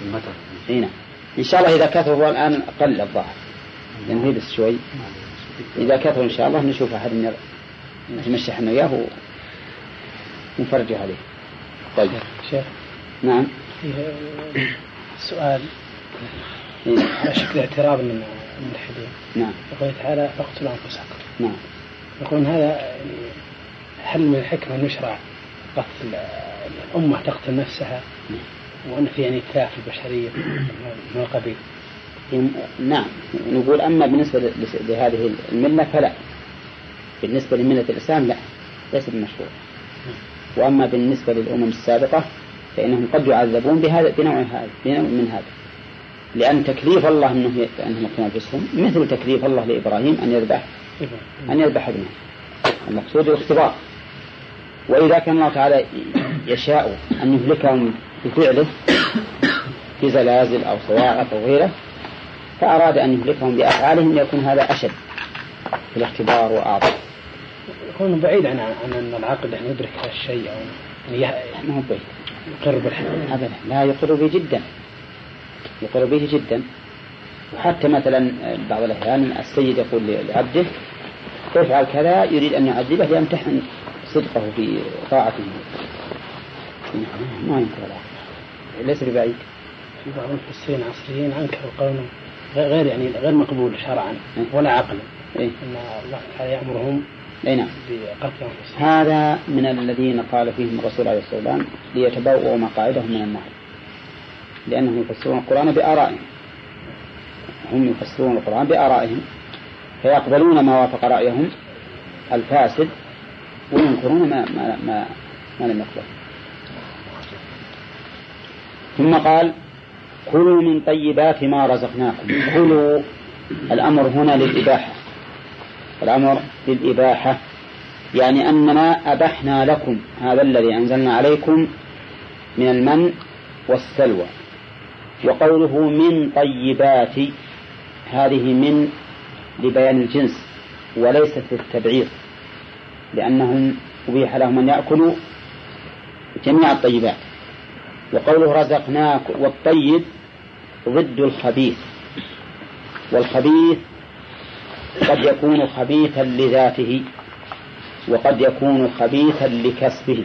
المطر. اي نعم إن شاء الله إذا كثر هو الآن قل الظاهر. لأنه هي بس شوي. إذا كثر إن شاء الله نشوف أحد من نتمشى إحنا وياه ونفرجه عليه. طيب. شيخ. نعم. فيه سؤال. إيه. على شكل اعتراض من الملحدين. نعم. يقول تعالى فاقتلوا أنفسكم. نعم. يقولون هذا يعني هل من الحكمة أن يشرع قتل الامه تقتل نفسها وأن في يعني اتلاف البشرية من القبيل. نعم. نقول أما بالنسبة لهذه الملة فلا. بالنسبة لملة الإسلام لا. ليس بمشروع. وأما بالنسبة للأمم السابقة فإنهم قد يعذبون بهذا بنوع هذا بنوع من هذا. لأن تكليف الله أنه أنهم يقتلون مثل تكليف الله لإبراهيم أن يذبح أن يذبح ابنه. المقصود الاختبار. وإذا كان الله تعالى يشاء أن يهلكهم بفعله في زلازل أو صواعق أو غيره فأراد أن يهلكهم بأفعالهم ليكون هذا أشد في الاختبار وأعظم. يكون بعيد عن عن أن العقل يعني يدرك هذا الشيء يعني يه- ما هو بعيد. يقر بالحق. أبدا. لا يقر به جدا. يقر به جدا. وحتى مثلا بعض الأحيان السيد يقول لعبده افعل كذا يريد أن يعذبه ليمتحن صدقه في طاعته. ما ينكر ليس ببعيد. في بعض المفسرين العصريين انكروا قولهم غير يعني غير مقبول شرعا ولا عقلا إيه؟ إن الله تعالى يأمرهم أي نعم. بقتل أنفسهم. هذا من الذين قال فيهم الرسول عليه الصلاة والسلام ليتبوأوا مقاعدهم من النار. لأنهم يفسرون القرآن بآرائهم. هم يفسرون القرآن بآرائهم. فيقبلون ما وافق رأيهم الفاسد وينكرون ما ما ما, ما لم يقبل. ثم قال كلوا من طيبات ما رزقناكم. كلوا الأمر هنا للإباحة. الأمر للإباحة يعني أننا أبحنا لكم هذا الذي أنزلنا عليكم من المن والسلوى. وقوله من طيبات هذه من لبيان الجنس وليست للتبعيض لأنهم أبيح لهم أن يأكلوا جميع الطيبات. وقوله رزقناكم والطيب ضد الخبيث. والخبيث قد يكون خبيثا لذاته وقد يكون خبيثا لكسبه.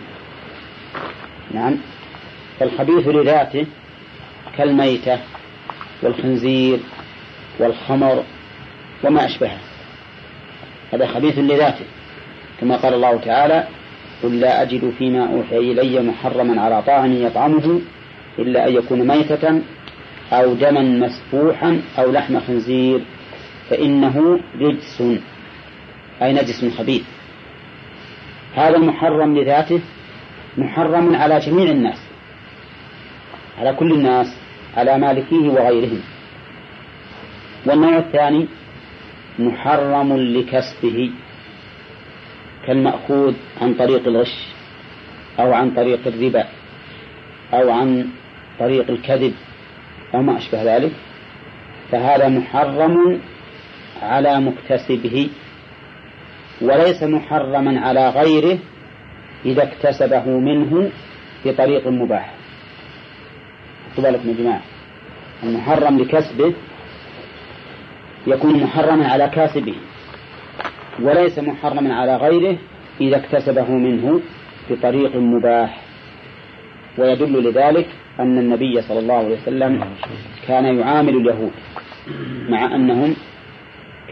نعم. فالخبيث لذاته كالميتة والخنزير والخمر وما أشبهه. هذا خبيث لذاته. كما قال الله تعالى قل لا أجد فيما أوحي إلي محرما على طاعم يطعمه إلا أن يكون ميتة أو دما مسفوحا أو لحم خنزير فإنه رجس أي نجس خبيث. هذا المحرم لذاته محرم على جميع الناس على كل الناس على مالكيه وغيرهم. والنوع الثاني محرم لكسبه. كالمأخوذ عن طريق الغش أو عن طريق الربا أو عن طريق الكذب أو ما أشبه ذلك فهذا محرم على مكتسبه وليس محرما على غيره إذا اكتسبه منه بطريق مباح. خذوا يا جماعة المحرم لكسبه يكون محرما على كاسبه. وليس محرما على غيره إذا اكتسبه منه بطريق مباح. ويدل لذلك أن النبي صلى الله عليه وسلم كان يعامل اليهود مع أنهم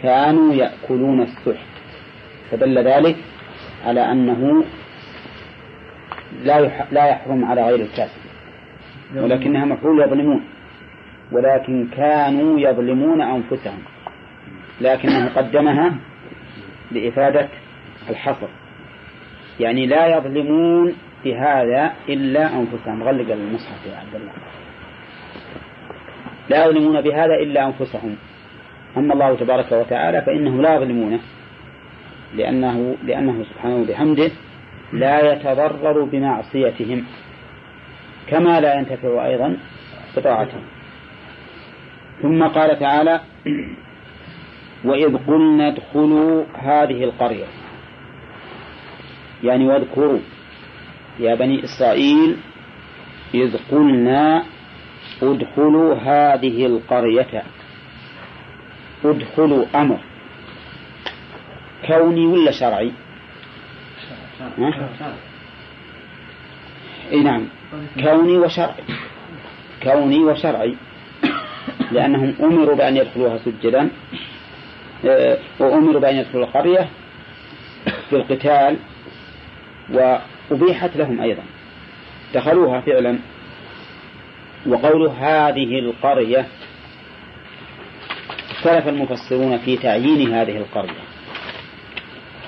كانوا يأكلون السحت. فدل ذلك على أنه لا لا يحرم على غير الكاسب ولكنها مفعول يظلمون. ولكن كانوا يظلمون أنفسهم. لكنه قدمها لإفادة الحصر. يعني لا يظلمون بهذا إلا أنفسهم. غلق المصحف يا عبد الله. لا يظلمون بهذا إلا أنفسهم. أما الله تبارك وتعالى فإنهم لا يظلمونه. لأنه لأنه سبحانه وبحمده لا يتضرر بمعصيتهم. كما لا ينتفع أيضا بطاعتهم ثم قال تعالى <clears throat> وإذ قلنا ادخلوا هذه القرية. يعني واذكروا يا بني إسرائيل إذ قلنا ادخلوا هذه القرية. ادخلوا أمر. كوني ولا شرعي؟ إي نعم. كوني وشرعي. كوني وشرعي. لأنهم أمروا بأن يدخلوها سجدا. وأمروا بأن يدخلوا القرية في القتال وأبيحت لهم أيضا. دخلوها فعلا وقول هذه القرية اختلف المفسرون في تعيين هذه القرية.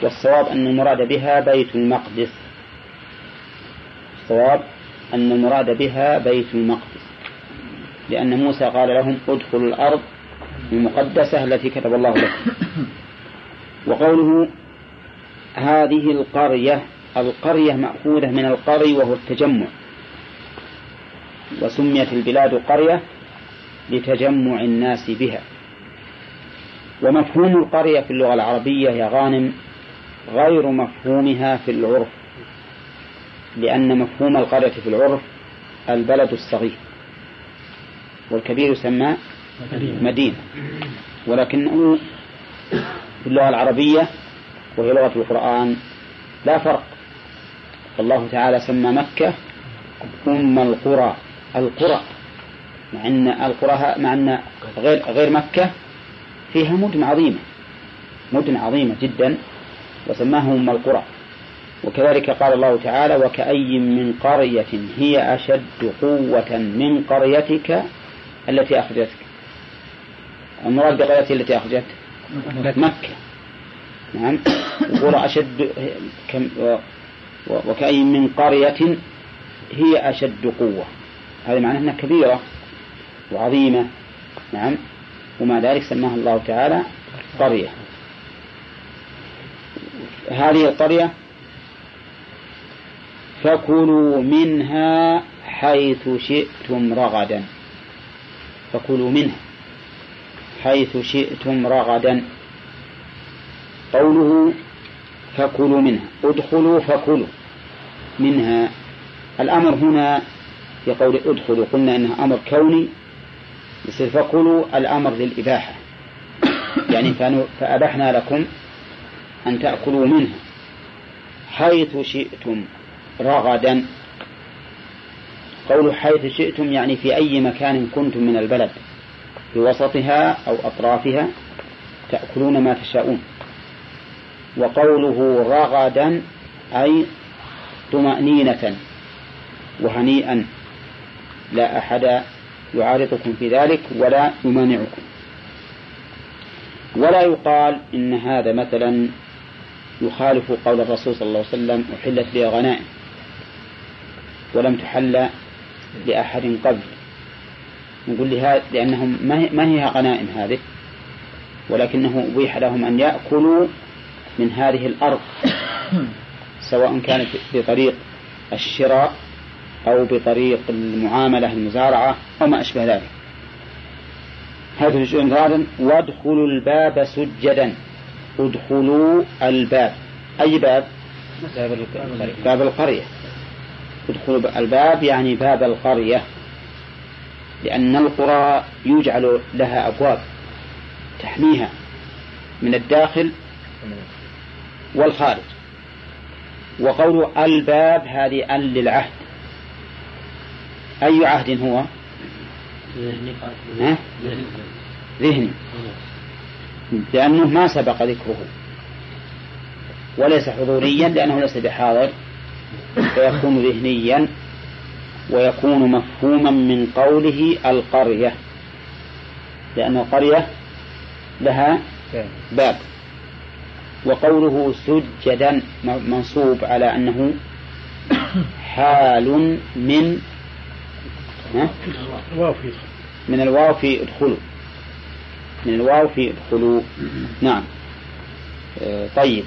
والصواب أن المراد بها بيت المقدس. الصواب أن المراد بها بيت المقدس. لأن موسى قال لهم ادخلوا الأرض المقدسة التي كتب الله لكم وقوله هذه القرية القرية مأخوذة من القري وهو التجمع. وسميت البلاد قرية لتجمع الناس بها. ومفهوم القرية في اللغة العربية يا غانم غير مفهومها في العرف لأن مفهوم القرية في العرف البلد الصغير. والكبير يسمى مدينة. ولكنه في اللغة العربية وهي لغة القرآن لا فرق. الله تعالى سمى مكة أم القرى. القرى. مع أن القرى مع أن غير غير مكة فيها مدن عظيمة. مدن عظيمة جدا وسماها أم القرى. وكذلك قال الله تعالى وكأي من قرية هي أشد قوة من قريتك التي أخرجتك المراد بقريته التي أخرجت؟ مكة. نعم. القرى أشد كم وكأي من قرية هي أشد قوة. هذا معناه أنها كبيرة وعظيمة. نعم. ومع ذلك سماها الله تعالى قرية. هذه القرية فكلوا منها حيث شئتم رغدا. فكلوا منها. حيث شئتم رغدا. قوله فكلوا منها ادخلوا فكلوا منها. الأمر هنا في قول ادخلوا قلنا إنها أمر كوني يصير فكلوا الأمر للإباحة. يعني فأبحنا لكم أن تأكلوا منها حيث شئتم رغدا. قول حيث شئتم يعني في أي مكان كنتم من البلد. في وسطها أو أطرافها تأكلون ما تشاءون. وقوله رغدا أي طمأنينة وهنيئا. لا أحد يعارضكم في ذلك ولا يمانعكم. ولا يقال إن هذا مثلا يخالف قول الرسول صلى الله عليه وسلم أحلت لي غنائم ولم تحل لأحد قبل. نقول لها لأنهم ما هي غنائم هذه؟ ولكنه أبيح لهم أن يأكلوا من هذه الأرض <coughs> سواء كانت بطريق الشراء أو بطريق المعاملة المزارعة أو ما أشبه ذلك. هذا الجزء انفرادا وادخلوا الباب سجدا. ادخلوا الباب. أي باب؟ باب القرية. باب القرية. ادخلوا الباب يعني باب القرية. لأن القرى يجعل لها أبواب تحميها من الداخل والخارج. وقول الباب هذه ال للعهد. أي عهد هو؟ ذهني. لأنه ما سبق ذكره. وليس حضوريا لأنه ليس بحاضر. فيكون ذهنيا ويكون مفهوما من قوله القرية. لأن القرية لها باب. وقوله سجدا منصوب على أنه حال من؟ من الواو في ادخلوا من الواو في ادخلوا نعم. آه، طيب.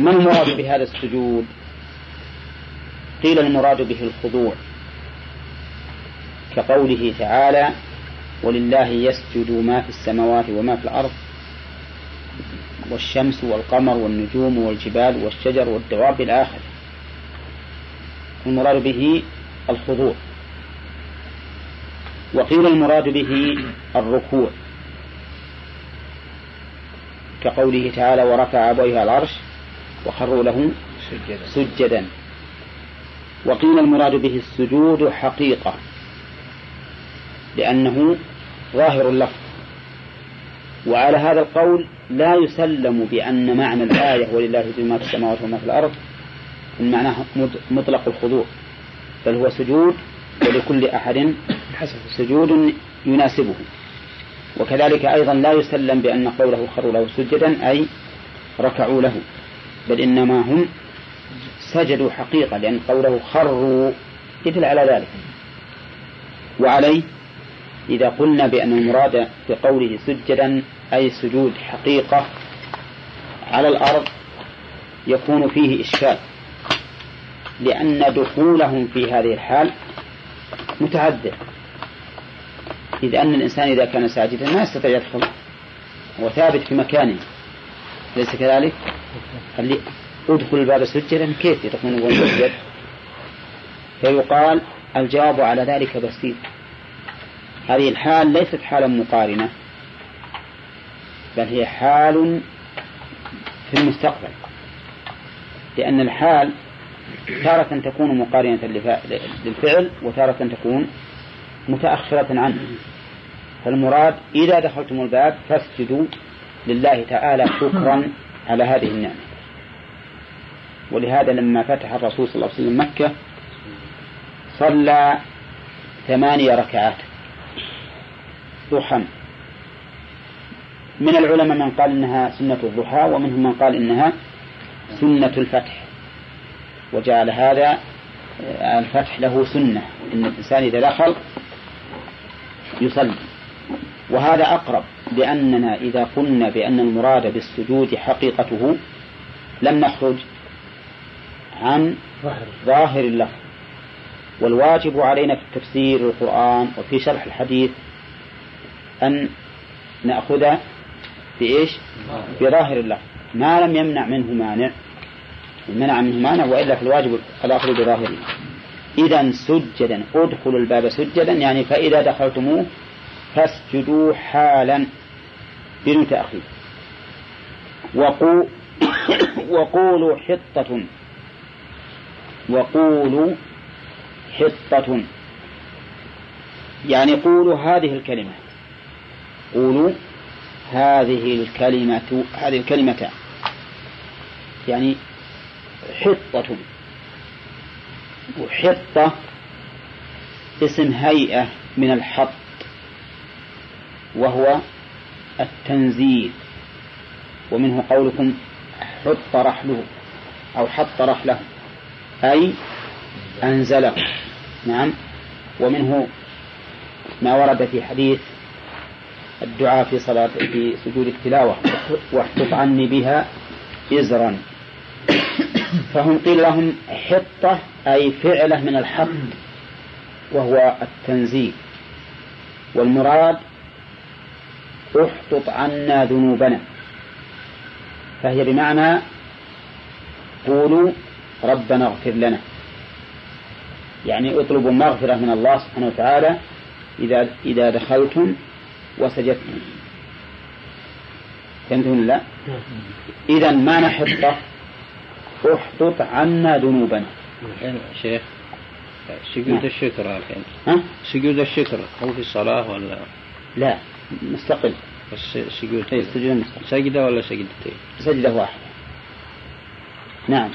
ما المراد بهذا السجود؟ قيل المراد به الخضوع كقوله تعالى ولله يسجد ما في السماوات وما في الأرض والشمس والقمر والنجوم والجبال والشجر والدواب إلى آخره. المراد به الخضوع. وقيل المراد به الركوع كقوله تعالى ورفع أبويه العرش وخروا له سجدا. وقيل المراد به السجود حقيقة لأنه ظاهر اللفظ. وعلى هذا القول لا يسلم بأن معنى الآية ولله في السماوات وما في الأرض من معناه مطلق الخضوع بل هو سجود ولكل أحد سجود يناسبه. وكذلك أيضا لا يسلم بأن قوله خروا له سجدا أي ركعوا له. بل إنما هم سجدوا حقيقة لأن قوله خروا يدل على ذلك. وعليه إذا قلنا بأن المراد بقوله سجدا أي سجود حقيقة على الأرض يكون فيه إشكال. لأن دخولهم في هذه الحال متعذر إذ أن الإنسان إذا كان ساجدا ما يستطيع يدخل هو ثابت في مكانه. أليس كذلك؟ اللي أدخل الباب سجدا كيف يدخلون وهو سجد؟ فيقال الجواب على ذلك بسيط هذه الحال ليست حالا مقارنة بل هي حال في المستقبل لأن الحال تارة تكون مقارنة للفعل وتارة تكون متأخرة عنه فالمراد إذا دخلتم الباب فاسجدوا لله تعالى شكرا على هذه النعمة. ولهذا لما فتح الرسول صلى الله عليه وسلم مكة صلى ثمانية ركعات. ضحى من العلماء من قال إنها سنة الضحى ومنهم من قال إنها سنة الفتح. وجعل هذا الفتح له سنة. إن الإنسان إذا دخل يصلي. وهذا أقرب. لأننا إذا قلنا بأن المراد بالسجود حقيقته لم نخرج عن ظاهر. اللفظ. والواجب علينا في تفسير القرآن وفي شرح الحديث أن نأخذ بإيش؟ بظاهر اللفظ. ما لم يمنع منه مانع منع منه مانع وإلا في الواجب الأخذ بظاهره إذا سجدا ادخلوا الباب سجدا يعني فإذا دخلتموه فاسجدوا حالا. بدون تأخير. وقو <coughs> وقولوا حطة. وقولوا حطة. يعني قولوا هذه الكلمة. قولوا هذه الكلمة هذه الكلمة. يعني حطة. وحطة اسم هيئة من الحط. وهو التنزيل. ومنه قولكم حط رحله أو حط رحله أي أنزله نعم. ومنه ما ورد في حديث الدعاء في صلاة في سجود التلاوة واحطط عني بها إزرا. فهم قيل لهم حطة أي فعلة من الحط وهو التنزيل. والمراد احطط عنا ذنوبنا. فهي بمعنى قولوا ربنا اغفر لنا. يعني اطلبوا مغفرة من الله سبحانه وتعالى إذا إذا دخلتم وسجدتم. فهمتم لا؟ إذا ما نحطه؟ احطط عنا ذنوبنا. شيخ سجود نعم. الشكر الحين. ها؟ سجود الشكر هو في الصلاة ولا؟ لا. مستقل. بس سجود سجود مستقل سجدة ولا سجدتين؟ سجدة واحدة. نعم.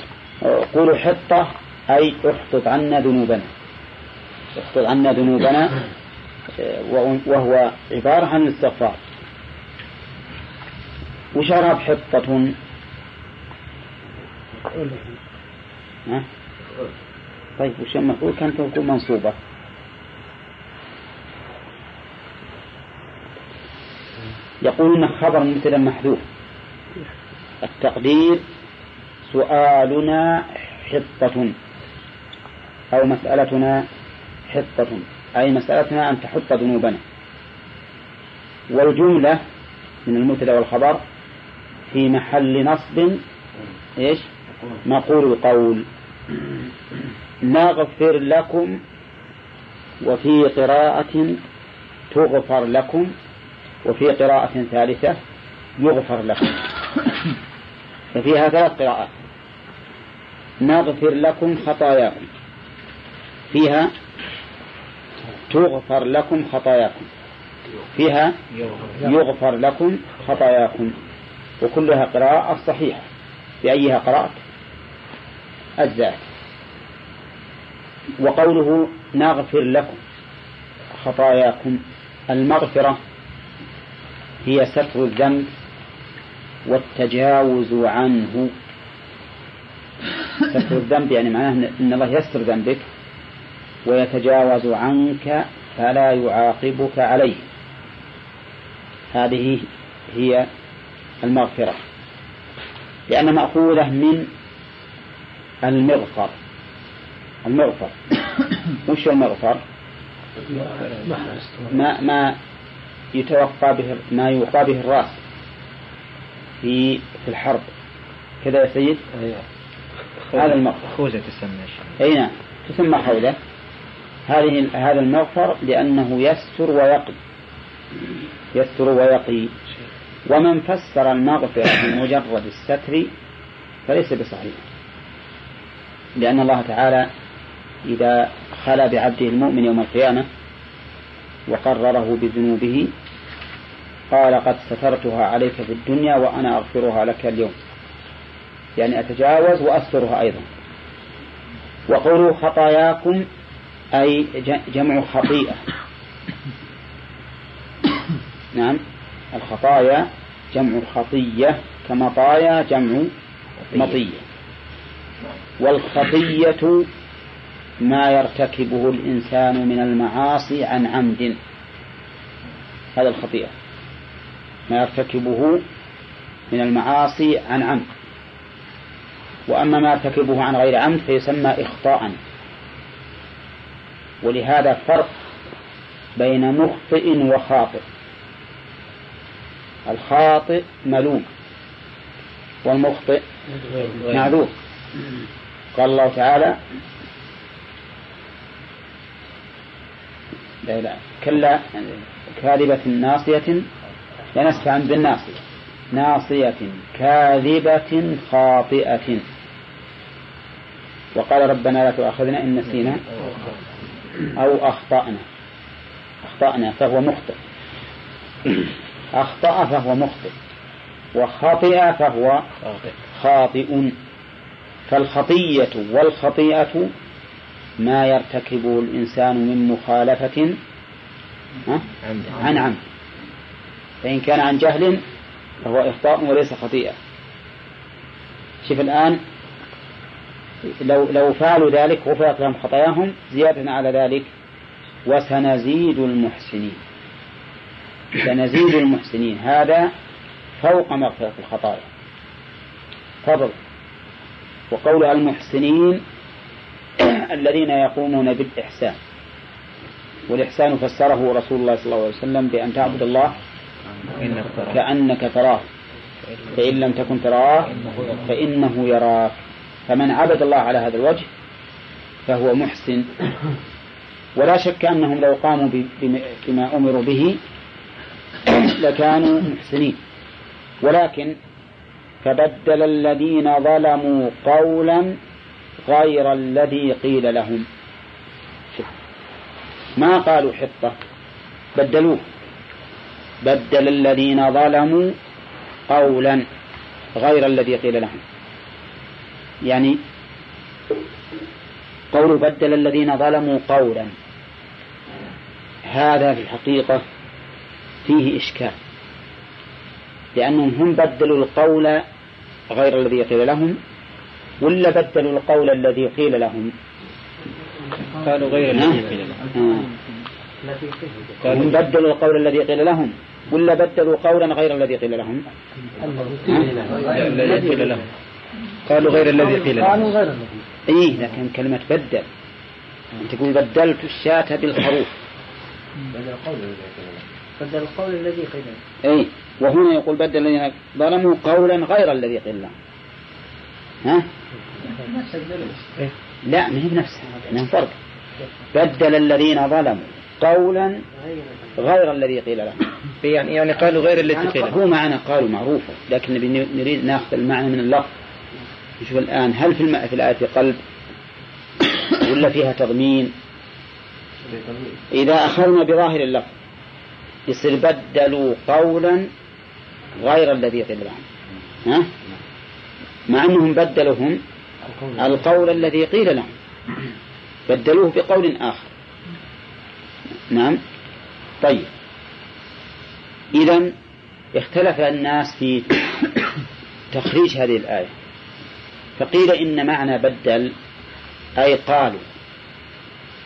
قولوا حطة أي احطط عنا ذنوبنا. احطط عنا ذنوبنا وهو عبارة عن الاستغفار. وش أعراب حطة؟ ها؟ طيب وش المفعول؟ كانت تكون منصوبة. يقول إن خبر مبتدا محذوف. التقدير سؤالنا حطة أو مسألتنا حطة. أي مسألتنا أن تحط ذنوبنا. والجملة من المبتدأ والخبر في محل نصب إيش؟ نقول القول. نغفر لكم وفي قراءة تغفر لكم وفي قراءة ثالثة يغفر لكم. ففيها ثلاث قراءات. نغفر لكم خطاياكم. فيها تغفر لكم خطاياكم. فيها يغفر لكم خطاياكم. وكلها قراءة صحيحة. بأيها قرأت؟ أجزاء وقوله نغفر لكم خطاياكم. المغفرة هي ستر الذنب والتجاوز عنه. ستر الذنب يعني معناه أن الله يستر ذنبك ويتجاوز عنك فلا يعاقبك عليه. هذه هي المغفرة. لأن مأخوذة من المغفر. المغفر. وش المغفر؟ ما ما يتوقى به ما يوقى به الراس في في الحرب. كذا يا سيد؟ هذا المغفر خوذة تسمى أي نعم. تسمى حوله هذه هذا المغفر لأنه يستر ويقي. يستر ويقي. ومن فسر المغفرة بمجرد الستر فليس بصحيح. لأن الله تعالى إذا خلا بعبده المؤمن يوم القيامة وقرره بذنوبه قال قد سترتها عليك في الدنيا وأنا أغفرها لك اليوم. يعني أتجاوز وأسترها أيضا. وقولوا خطاياكم أي جمع خطيئة. نعم. الخطايا جمع خطية كمطايا جمع مطية. والخطية ما يرتكبه الإنسان من المعاصي عن عمد. هذا الخطيئة. ما يرتكبه من المعاصي عن عمد. وأما ما يرتكبه عن غير عمد فيسمى إخطاء. ولهذا فرق بين مخطئ وخاطئ. الخاطئ ملوم والمخطئ معذور. قال الله تعالى لا لا كلا كاذبة ناصية لنسفعا بالناصية ناصية كاذبة خاطئة. وقال ربنا لا تؤاخذنا إن نسينا أو أخطأنا. أخطأنا فهو مخطئ. أخطأ فهو مخطئ. وخطئ فهو خاطئ. فالخطية والخطيئة ما يرتكبه الإنسان من مخالفة. عن عمد. فإن كان عن جهل فهو إخطاء وليس خطيئة. شوف الآن لو لو فعلوا ذلك غفرت لهم خطاياهم زيادة على ذلك وسنزيد المحسنين. سنزيد المحسنين. هذا فوق مغفرة الخطايا. فضل. وقول المحسنين <clears throat> الذين يقومون بالإحسان. والإحسان فسره رسول الله صلى الله عليه وسلم بأن تعبد الله كأنك تراه. فإن لم تكن تراه فإنه يراك. فمن عبد الله على هذا الوجه فهو محسن. ولا شك أنهم لو قاموا بما أمروا به لكانوا محسنين. ولكن فبدل الذين ظلموا قولا غير الذي قيل لهم. ما قالوا حطة بدلوه. بدل الذين ظلموا قولا غير الذي قيل لهم. يعني قول بدل الذين ظلموا قولا هذا في الحقيقة فيه إشكال لأنهم هم بدلوا القول غير الذي قيل لهم ولا بدلوا القول الذي قيل لهم؟ قالوا غير الذي قيل لهم. هم بدلوا القول الذي قيل لهم. ولا بدلوا قولا غير الذي قيل لهم؟ الذي قيل لهم. قالوا غير الذي قيل لهم. قالوا غير الذي. إيه لكن كلمة بدل. تقول بدلت الشاة بالخروف بدل القول الذي قيل له أي وهنا يقول بدل الذين ظلموا قولا غير الذي قيل لهم. ها؟ لا ما هي بنفسها. ما فرق. بدل الذين ظلموا. قولا غير الذي قيل لهم يعني يعني قالوا غير التي قيل لهم هو معنا قالوا معروفة لكن نبي نريد ناخذ المعنى من اللفظ. نشوف الآن هل في الم... في الآية قلب؟ ولا فيها تضمين؟ إذا أخذنا بظاهر اللفظ يصير بدلوا قولا غير الذي قيل لهم ها؟ مع أنهم بدلوهم القول. الذي قيل لهم بدلوه بقول آخر. نعم. طيب. إذا اختلف الناس في تخريج هذه الآية. فقيل إن معنى بدل أي قالوا.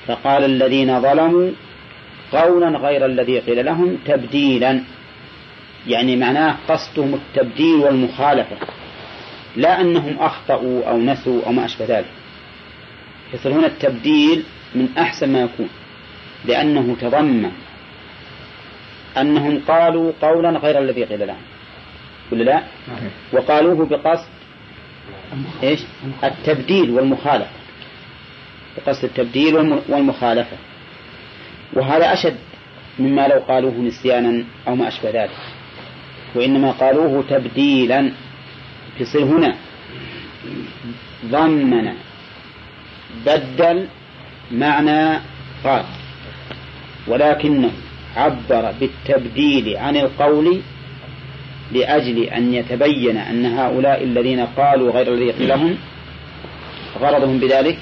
فقال الذين ظلموا قولا غير الذي قيل لهم تبديلا. يعني معناه قصدهم التبديل والمخالفة. لا أنهم أخطأوا أو نسوا أو ما أشبه ذلك. يصير هنا التبديل من أحسن ما يكون. لأنه تضمن أنهم قالوا قولا غير الذي قيل لهم. ولا لا؟ وقالوه بقصد إيش؟ التبديل والمخالفة. بقصد التبديل والمخالفة. وهذا أشد مما لو قالوه نسيانا أو ما أشبه ذلك. وإنما قالوه تبديلا. يصير هنا ضمن بدل معنى قال ولكنه عبر بالتبديل عن القول لأجل أن يتبين أن هؤلاء الذين قالوا غير الذي قيل لهم غرضهم بذلك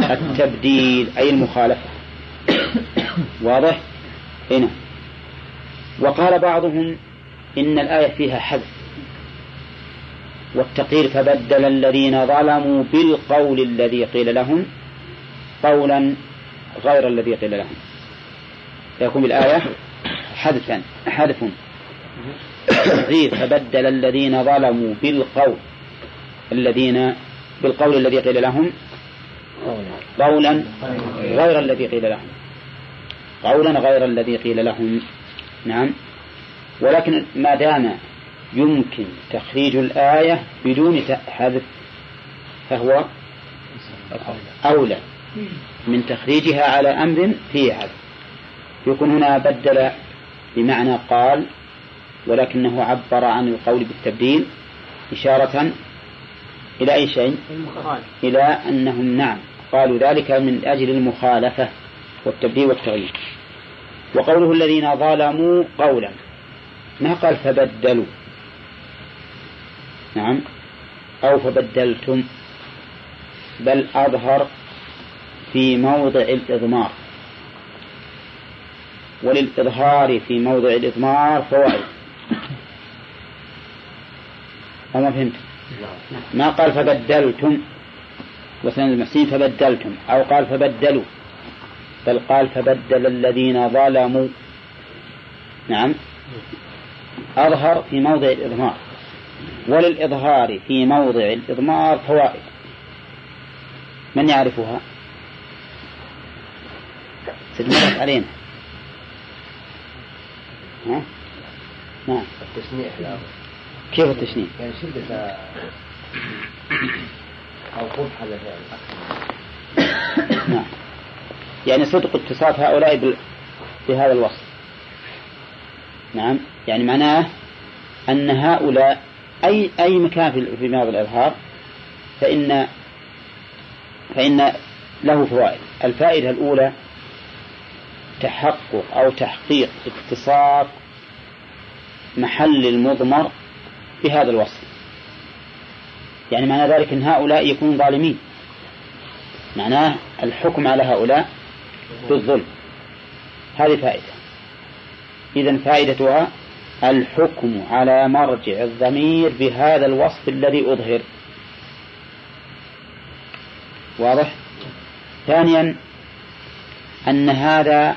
التبديل أي المخالفة. واضح؟ هنا وقال بعضهم إن الآية فيها حذف والتقيل فبدل الذين ظلموا بالقول الذي قيل لهم قولا غير الذي قيل لهم. فيكون الآية حذفا حذف تغيير فبدل الذين ظلموا بالقول الذين بالقول الذي قيل لهم قولا غير الذي قيل لهم. قولا غير الذي قيل لهم. نعم. ولكن ما دام يمكن تخريج الآية بدون حذف فهو أولى. من تخريجها على أمر فيه حذف. يكون هنا بدل بمعنى قال ولكنه عبر عن القول بالتبديل إشارة إلى أي شيء؟ إلى أنهم نعم قالوا ذلك من أجل المخالفة والتبديل والتغيير. وقوله الذين ظلموا قولا ما قال فبدلوا؟ نعم. أو فبدلتم بل أظهر في موضع الإضمار. وللإظهار في موضع الإضمار فوائد. أو ما فهمت؟ ما قال فبدلتم. وسند المحسنين فبدلتم. أو قال فبدلوا. بل قال فبدل الذين ظلموا. نعم. أظهر في موضع الإضمار. وللإظهار في موضع الإضمار فوائد. من يعرفها؟ ستمرت علينا. ها؟ نعم التشنيع كيف التشنيع؟ يعني شدة أو قبح الفعل نعم. يعني صدق اتصاف هؤلاء بال... بهذا الوصف. نعم. يعني معناه أن هؤلاء أي أي مكان في موضع الإظهار فإن فإن له فوائد. الفائدة الأولى تحقق أو تحقيق اتصاف محل المضمر بهذا الوصف. يعني معنى ذلك أن هؤلاء يكونون ظالمين. معناه الحكم على هؤلاء بالظلم. هذه فائدة. إذا فائدتها الحكم على مرجع الضمير بهذا الوصف الذي أظهر. واضح؟ ثانيا أن هذا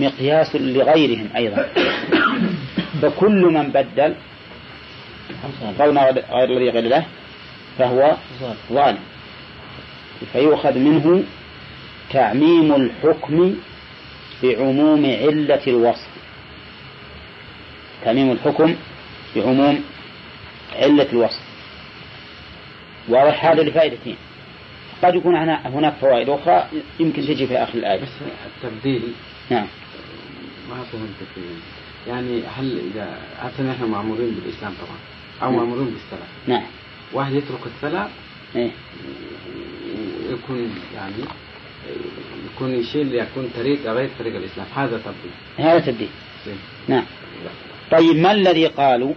مقياس لغيرهم أيضا. فكل من بدل قولنا غير الذي غير له فهو ظالم. فيؤخذ منه تعميم الحكم بعموم علة الوصف. تعميم الحكم بعموم علة الوصف. واضح هذا لفائدتين. قد يكون هناك فوائد أخرى يمكن تجي في آخر الآية. بس التبديل. نعم. ما فهمت يعني هل إذا عرفنا نحن مأمورين بالإسلام طبعا أو نعم. مأمورين بالصلاة نعم. واحد يترك الصلاة إيه؟ يكون يعني يكون يشيل يكون طريق غير طريق الإسلام. هذا تبديل هذا تبديل زين. نعم. طيب ما الذي قالوا؟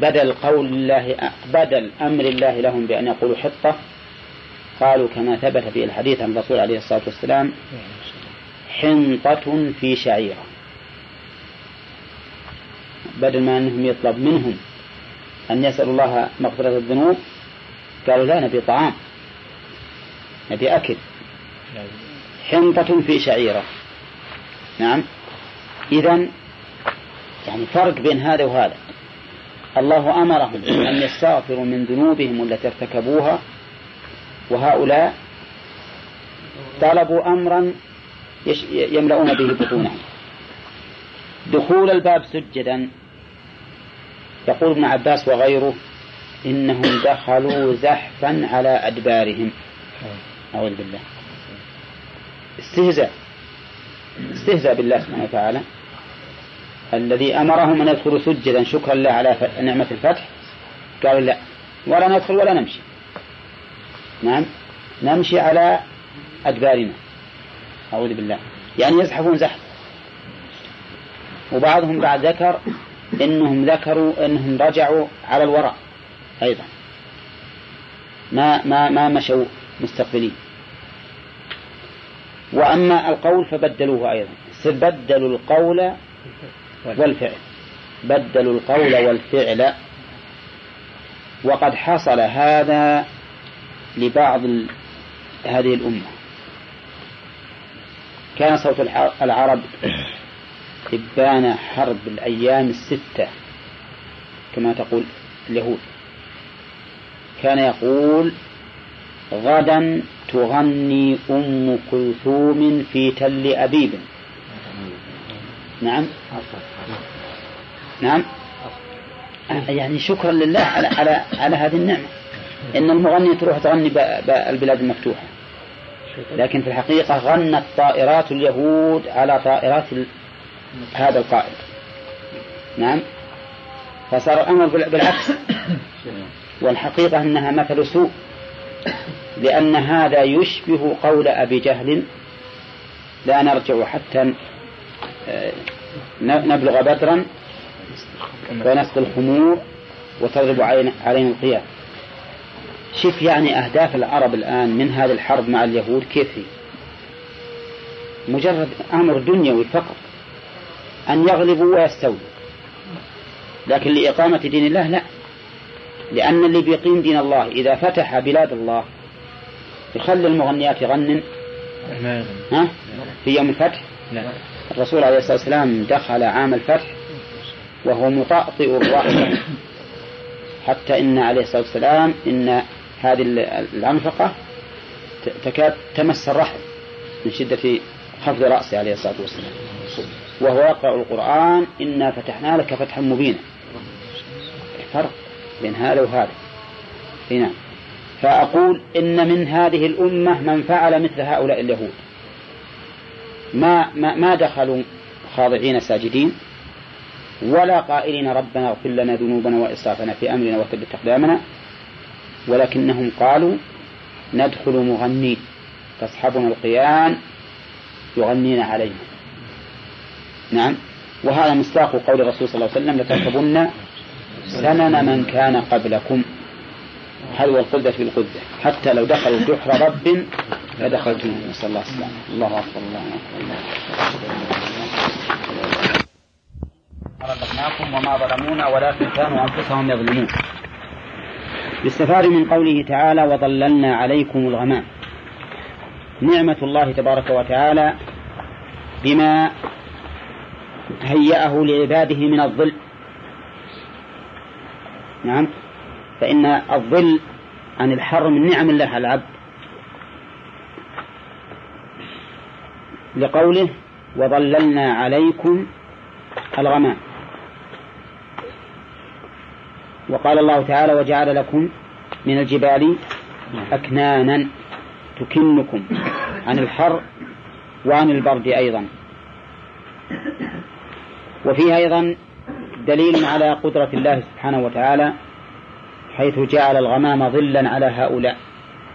بدل قول الله بدل أمر الله لهم بأن يقولوا حطة قالوا كما ثبت في الحديث عن الرسول عليه الصلاة والسلام حنطة في شعيرة. بدل ما أنهم يطلب منهم أن يسألوا الله مغفرة الذنوب قالوا لا نبي طعام نبي أكل حنطة في شعيرة. نعم. إذا يعني فرق بين هذا وهذا. الله أمرهم أن يستغفروا من ذنوبهم التي ارتكبوها وهؤلاء طلبوا أمرا يملؤون به بطونهم. دخول الباب سجدا. يقول ابن عباس وغيره إنهم دخلوا زحفا على أدبارهم. أعوذ بالله. استهزاء. استهزاء بالله سبحانه وتعالى. الذي أمرهم أن يدخلوا سجدا شكرا له على نعمة الفتح. قالوا لا ولا ندخل ولا نمشي. نعم. نمشي على أدبارنا. أعوذ بالله. يعني يزحفون زحف. وبعضهم بعد ذكر إنهم ذكروا إنهم رجعوا على الوراء أيضا. ما ما ما مشوا مستقبلين. وأما القول فبدلوه أيضا. بدلوا القول والفعل. بدلوا القول والفعل. وقد حصل هذا لبعض هذه الأمة. كان صوت الع- العرب إبان حرب الأيام الستة كما تقول اليهود. كان يقول غدا تغني أم كلثوم في تل أبيب. نعم. نعم. يعني شكرا لله على على على هذه النعمة. إن المغنية تروح تغني بالبلاد المفتوحة. لكن في الحقيقة غنت طائرات اليهود على طائرات هذا القائد. نعم. فصار الأمر بال- بالعكس. والحقيقة أنها مثل سوء. لأن هذا يشبه قول أبي جهل. لا نرجع حتى آه، نبلغ بدرا ونسقي الخمور وتضرب علينا القيام. شوف يعني أهداف العرب الآن من هذه الحرب مع اليهود كيف هي؟ مجرد أمر دنيوي فقط. أن يغلبوا ويستولوا. لكن لإقامة دين الله لا. لأن اللي بيقيم دين الله إذا فتح بلاد الله يخلي المغنيات يغنن. ها؟ في يوم الفتح؟ الرسول عليه الصلاة والسلام دخل عام الفتح وهو مطأطئ الرأس حتى إن عليه الصلاة والسلام إن هذه الأنفقة تكاد تمس الرحم من شدة خفض رأسه عليه الصلاة والسلام. وهو يقرأ القرآن إنا فتحنا لك فتحا مبينا. فرق بين هذا وهذا. هنا فأقول إن من هذه الأمة من فعل مثل هؤلاء اليهود. ما ما, ما دخلوا خاضعين ساجدين ولا قائلين ربنا اغفر لنا ذنوبنا وإسرافنا في أمرنا وثبت أقدامنا ولكنهم قالوا ندخل مغنين. تصحبنا القيان يغنين علينا نعم. وهذا مصداق قول الرسول صلى الله عليه وسلم لتركبن سنن من كان قبلكم. حلو القدة بالقدة حتى لو دخلوا جحر رب لدخلتم. نسأل الله السلامة. الله أكبر الله أكبر رزقناكم وما ظلمونا ولكن كانوا أنفسهم يظلمون. يستفاد من قوله تعالى وظللنا عليكم الغمام. نعمة الله تبارك وتعالى بما هيأه لعباده من الظل. نعم. فإن الظل عن الحر من نعم الله العبد. لقوله وظللنا عليكم الغمام وقال الله تعالى وجعل لكم من الجبال أكنانا تكنكم عن الحر وعن البرد أيضا وفيه أيضا دليل على قدرة الله سبحانه وتعالى حيث جعل الغمام ظلا على هؤلاء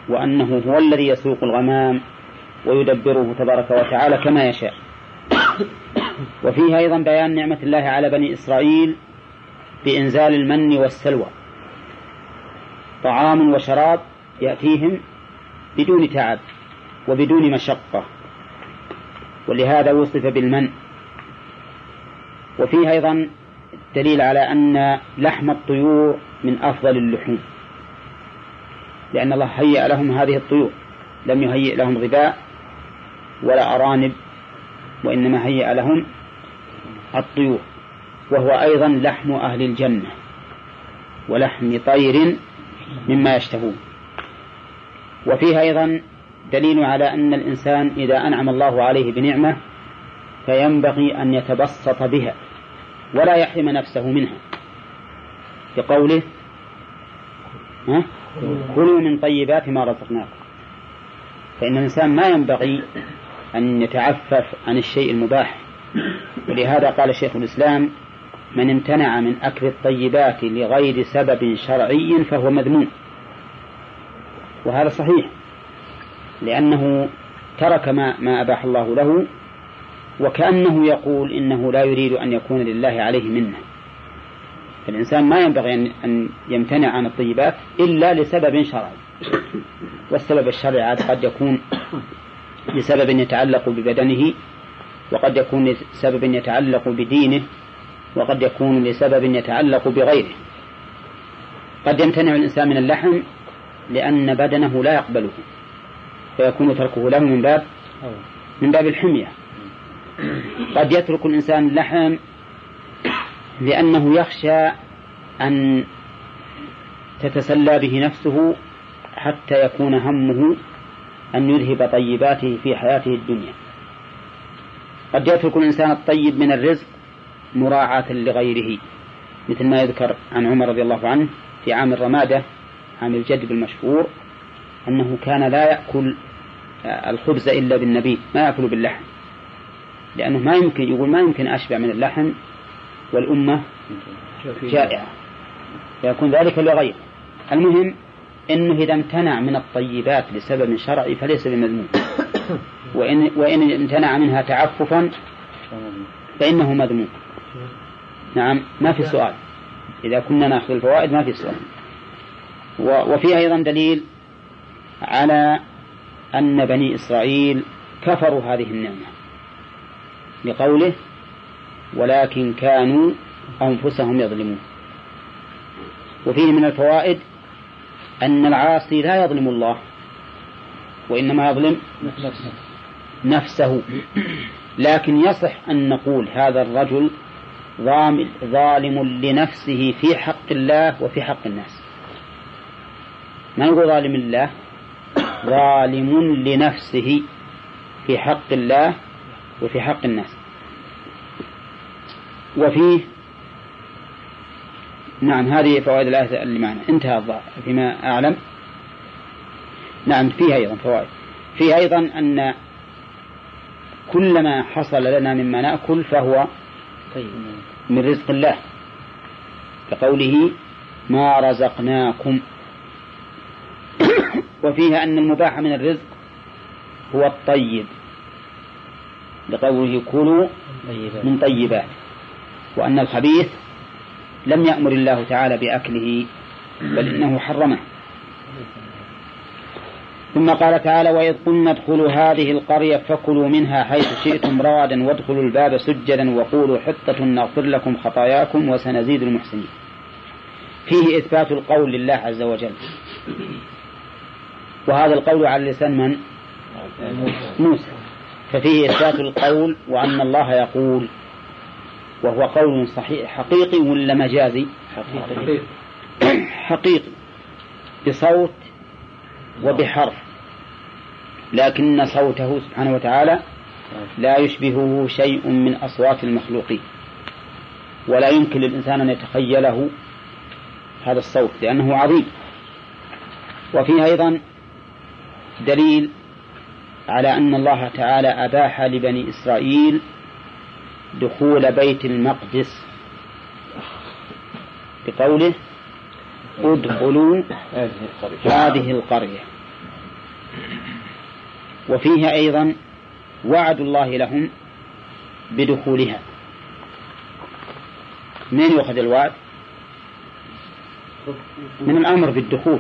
وأنه هو الذي يسوق الغمام ويدبره تبارك وتعالى كما يشاء. وفيه أيضا بيان نعمة الله على بني إسرائيل بإنزال المن والسلوى. طعام وشراب يأتيهم بدون تعب وبدون مشقة ولهذا وصف بالمن. وفيه أيضا دليل على أن لحم الطيور من أفضل اللحوم لأن الله هيأ لهم هذه الطيور لم يهيئ لهم ظباء ولا أرانب وإنما هيأ لهم الطيور وهو أيضا لحم أهل الجنة ولحم طير مما يشتهون. وفيه أيضا دليل على أن الإنسان إذا أنعم الله عليه بنعمة فينبغي أن يتبسط بها. ولا يحرم نفسه منها. بقوله كلوا من طيبات ما رزقناكم. فإن الإنسان ما ينبغي أن يتعفف عن الشيء المباح. ولهذا قال شيخ الإسلام من امتنع من أكل الطيبات لغير سبب شرعي فهو مذموم. وهذا صحيح لأنه ترك ما, ما أباح الله له وكأنه يقول إنه لا يريد أن يكون لله عليه منة. فالإنسان ما ينبغي أن يمتنع عن الطيبات إلا لسبب شرعي. والسبب الشرعي عاد قد يكون لسبب يتعلق ببدنه وقد يكون لسبب يتعلق بدينه وقد يكون لسبب يتعلق بغيره. قد يمتنع الإنسان من اللحم لأن بدنه لا يقبله فيكون تركه له من باب من باب الحمية. قد يترك الإنسان اللحم لأنه يخشى أن تتسلى به نفسه حتى يكون همه أن يذهب طيباته في حياته الدنيا. قد يترك الإنسان الطيب من الرزق مراعاة لغيره مثل ما يذكر عن عمر رضي الله عنه في عام الرمادة عام الجدب المشهور أنه كان لا يأكل الخبز إلا بالنبيذ ما يأكل باللحم. لأنه ما يمكن يقول ما يمكن أشبع من اللحم والأمة جائعة. فيكون ذلك لغير. المهم أنه إذا امتنع من الطيبات لسبب شرعي فليس بمذموم. <coughs> وإن, وإن امتنع منها تعففا فإنه مذموم. نعم ما في سؤال. إذا كنا نأخذ الفوائد ما في سؤال. وفي أيضا دليل على أن بني إسرائيل كفروا هذه النعمة. لقوله ولكن كانوا أنفسهم يظلمون. وفيه من الفوائد أن العاصي لا يظلم الله وإنما يظلم نفسه. لكن يصح أن نقول هذا الرجل ظالم لنفسه في حق الله وفي حق الناس. ما نقول ظالم لله ظالم لنفسه في حق الله وفي حق الناس. وفيه نعم هذه فوائد الآية اللي معنا انتهى الظاهر فيما أعلم. نعم فيها أيضا فوائد. فيها أيضا أن كل ما حصل لنا مما نأكل فهو من رزق الله. كقوله ما رزقناكم. وفيها أن المباح من الرزق هو الطيب. لقوله كلوا من طيبات وأن الخبيث لم يأمر الله تعالى بأكله بل إنه حرمه. ثم قال تعالى وإذ قلنا ادخلوا هذه القرية فكلوا منها حيث شئتم رغدا وادخلوا الباب سجدا وقولوا حطة نغفر لكم خطاياكم وسنزيد المحسنين. فيه إثبات القول لله عز وجل. وهذا القول على لسان من؟ موسى. ففيه إثبات القول وأن الله يقول وهو قول صحيح حقيقي ولا مجازي؟ حقيقي. حقيقي بصوت وبحرف. لكن صوته سبحانه وتعالى لا يشبهه شيء من أصوات المخلوقين. ولا يمكن للإنسان أن يتخيله هذا الصوت لأنه عظيم. وفيه أيضا دليل على أن الله تعالى أباح لبني إسرائيل دخول بيت المقدس. بقوله ادخلوا هذه القرية. وفيها أيضا وعد الله لهم بدخولها. من يؤخذ الوعد؟ من الأمر بالدخول.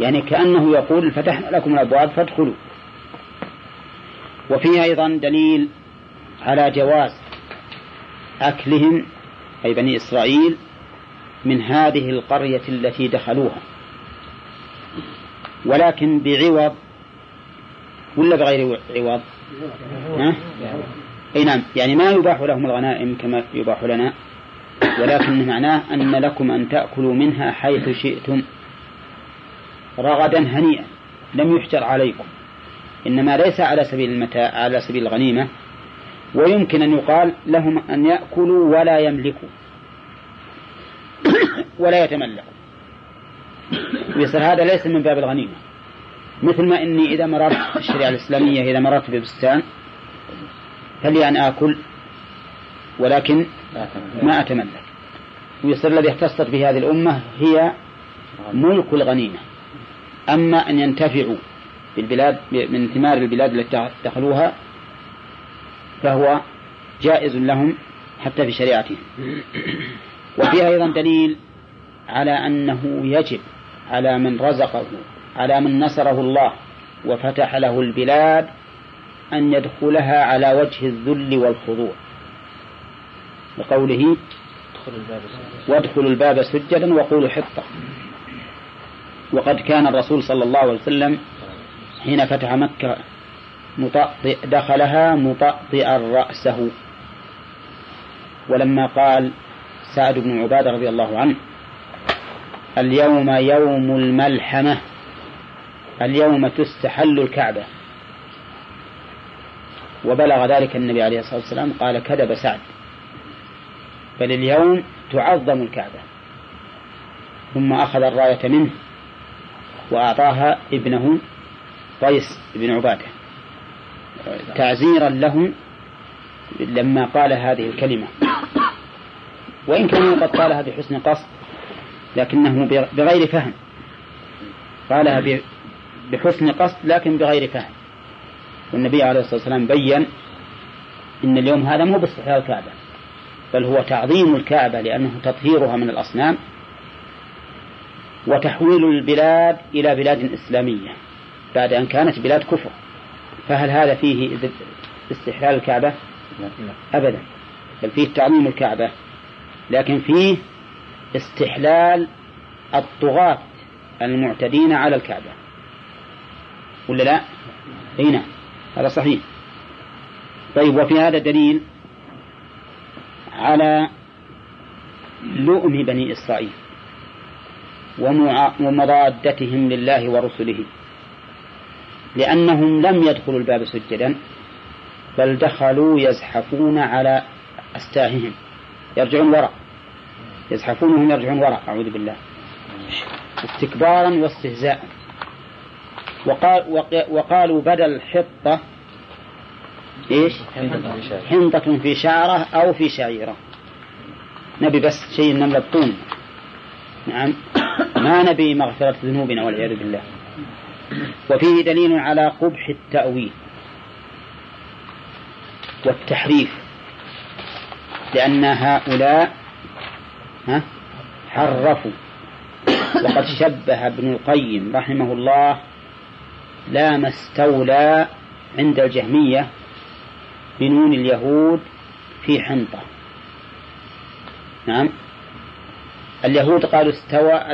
يعني كأنه يقول فتحنا لكم الأبواب فادخلوا. وفيها أيضا دليل على جواز أكلهم أي بني إسرائيل من هذه القرية التي دخلوها. ولكن بعوض ولا بغير عوض؟ أي نعم يعني ما يباح لهم الغنائم كما يباح لنا ولكن معناه أن لكم أن تأكلوا منها حيث شئتم رغدا هنيئا لم يحجر عليكم. إنما ليس على سبيل المتاع على سبيل الغنيمة ويمكن أن يقال لهم أن يأكلوا ولا يملكوا. <coughs> ولا يتملكوا. ويصير هذا ليس من باب الغنيمة. مثل ما إني إذا مررت <coughs> الشريعة الإسلامية إذا مررت ببستان فلي أن آكل ولكن ما أتملك. ويصير الذي اختصت به هذه الأمة هي ملك الغنيمة. أما أن ينتفعوا بالبلاد من ثمار البلاد التي دخلوها فهو جائز لهم حتى في شريعتهم. وفيها أيضا دليل على أنه يجب على من رزقه على من نصره الله وفتح له البلاد أن يدخلها على وجه الذل والخضوع. لقوله وادخلوا الباب سجدا وقولوا حطة. وقد كان الرسول صلى الله عليه وسلم حين فتح مكة مطأطئ دخلها مطأطئا رأسه. ولما قال سعد بن عبادة رضي الله عنه اليوم يوم الملحمة اليوم تستحل الكعبة. وبلغ ذلك النبي عليه الصلاة والسلام قال كذب سعد. بل اليوم تعظم الكعبة. ثم أخذ الراية منه وأعطاها ابنه قيس بن عبادة. تعزيرا له لما قال هذه الكلمة. وإن كان قد قالها بحسن قصد لكنه بغير فهم. قالها بحسن قصد لكن بغير فهم. والنبي عليه الصلاة والسلام بين إن اليوم هذا مو باستحلال الكعبة بل هو تعظيم الكعبة لأنه تطهيرها من الأصنام وتحويل البلاد إلى بلاد إسلامية. بعد أن كانت بلاد كفر. فهل هذا فيه استحلال الكعبة؟ أبدا. بل فيه تعظيم الكعبة. لكن فيه استحلال الطغاة المعتدين على الكعبة. ولا لا؟ أي نعم. هذا صحيح. طيب وفي هذا دليل على لؤم بني إسرائيل ومضادتهم لله ورسله. لأنهم لم يدخلوا الباب سجدا بل دخلوا يزحفون على أستاههم يرجعون وراء يزحفون وهم يرجعون وراء أعوذ بالله. استكبارا واستهزاء. وقال وقالوا بدل حطة إيش؟ حنطة في شعرة أو في شعيرة. نبي بس شيء نملة الطون نعم. ما نبي مغفرة ذنوبنا والعياذ بالله. وفيه دليل على قبح التأويل والتحريف لأن هؤلاء حرفوا. وقد شبه ابن القيم رحمه الله لا ما استولى عند الجهمية بنون اليهود في حنطة. نعم. اليهود قالوا استوى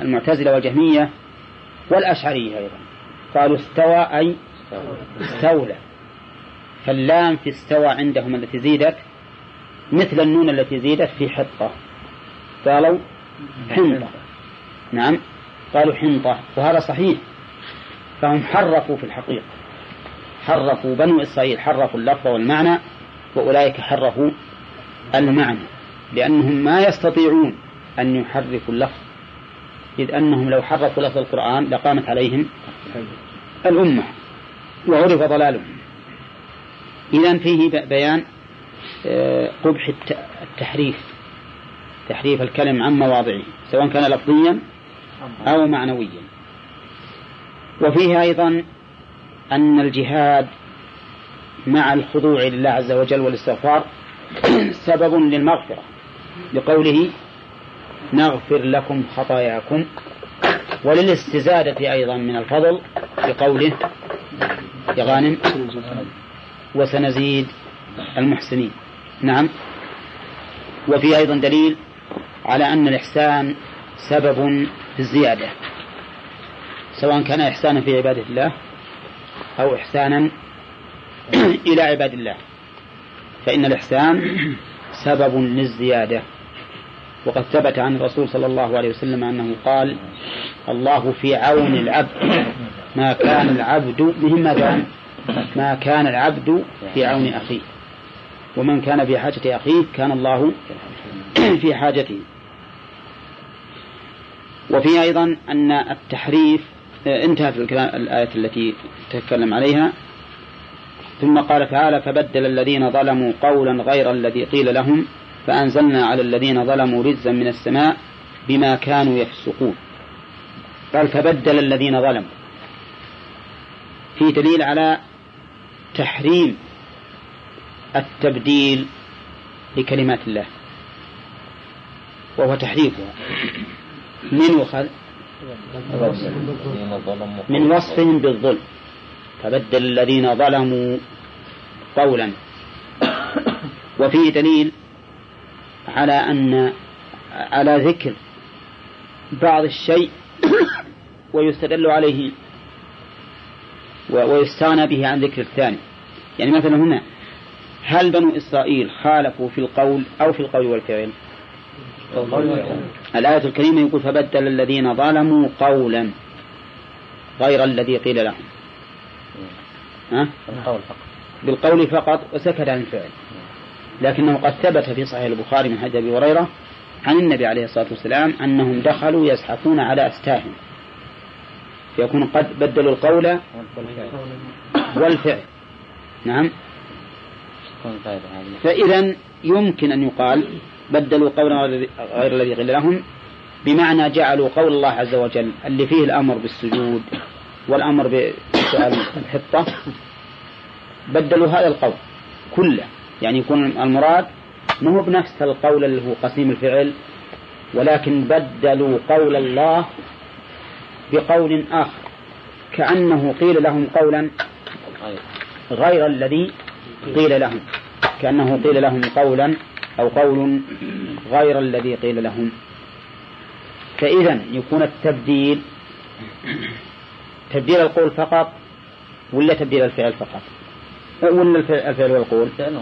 المعتزلة والجهمية والأشعرية أيضا. قالوا استوى أي استولى. فاللام في استوى عندهم التي زيدت مثل النون التي زيدت في حطة. قالوا حنطة. نعم. قالوا حنطة. وهذا صحيح. فهم حرفوا في الحقيقة. حرفوا بنو إسرائيل حرفوا اللفظ والمعنى وأولئك حرفوا المعنى. لأنهم ما يستطيعون أن يحرفوا اللفظ. إذ أنهم لو حرفوا لفظ القرآن لقامت عليهم الأمة وعرف ضلالهم. إذا فيه بيان آه، قبح التحريف تحريف الكلم عن مواضعه سواء كان لفظيا أو معنويا. وفيه أيضا أن الجهاد مع الخضوع لله عز وجل والاستغفار <clears throat> سبب للمغفرة لقوله نغفر لكم خطاياكم وللاستزادة أيضا من الفضل بقوله يا غانم وسنزيد المحسنين. نعم. وفي أيضا دليل على أن الإحسان سبب في الزيادة. سواء كان إحسانا في عبادة الله أو إحسانا <clears throat> إلى عباد الله. فإن الإحسان سبب للزيادة. وقد ثبت عن الرسول صلى الله عليه وسلم أنه قال الله في عون العبد ما كان العبد بهم ما كان ما كان العبد في عون أخيه. ومن كان في حاجة أخيه كان الله في حاجته. وفي أيضا أن التحريف انتهت الآية التي تتكلم عليها. ثم قال تعالى فبدل الذين ظلموا قولا غير الذي قيل لهم. فأنزلنا على الذين ظلموا رزا من السماء بما كانوا يفسقون. قال فبدل الذين ظلموا. في دليل على تحريم التبديل لكلمات الله. وهو تحريفها. من يؤخذ من وصفهم بالظلم. فبدل الذين ظلموا قولا. وفيه دليل على أن على ذكر بعض الشيء ويستدل عليه ويستغنى به عن ذكر الثاني. يعني مثلا هنا هل بنو إسرائيل خالفوا في القول أو في القول والفعل؟ الآية الكريمة يقول فبدل الذين ظلموا قولا غير الذي قيل لهم. ها؟ بالقول فقط وسكت عن الفعل. لكنه قد ثبت في صحيح البخاري من حديث أبي هريرة عن النبي عليه الصلاة والسلام أنهم دخلوا يزحفون على أستاهم فيكون قد بدلوا القول والفعل. نعم. فإذا يمكن أن يقال بدلوا قولا غير الذي قيل لهم بمعنى جعلوا قول الله عز وجل اللي فيه الأمر بالسجود والأمر بسؤال الحطة. بدلوا هذا القول كله. يعني يكون المراد ما هو بنفس القول اللي هو قسيم الفعل ولكن بدلوا قول الله بقول آخر. كأنه قيل لهم قولا غير الذي قيل لهم. كأنه قيل لهم قولا أو قول غير الذي قيل لهم. فإذا يكون التبديل تبديل القول فقط ولا تبديل الفعل فقط؟ ولا الفعل والقول؟ الفعل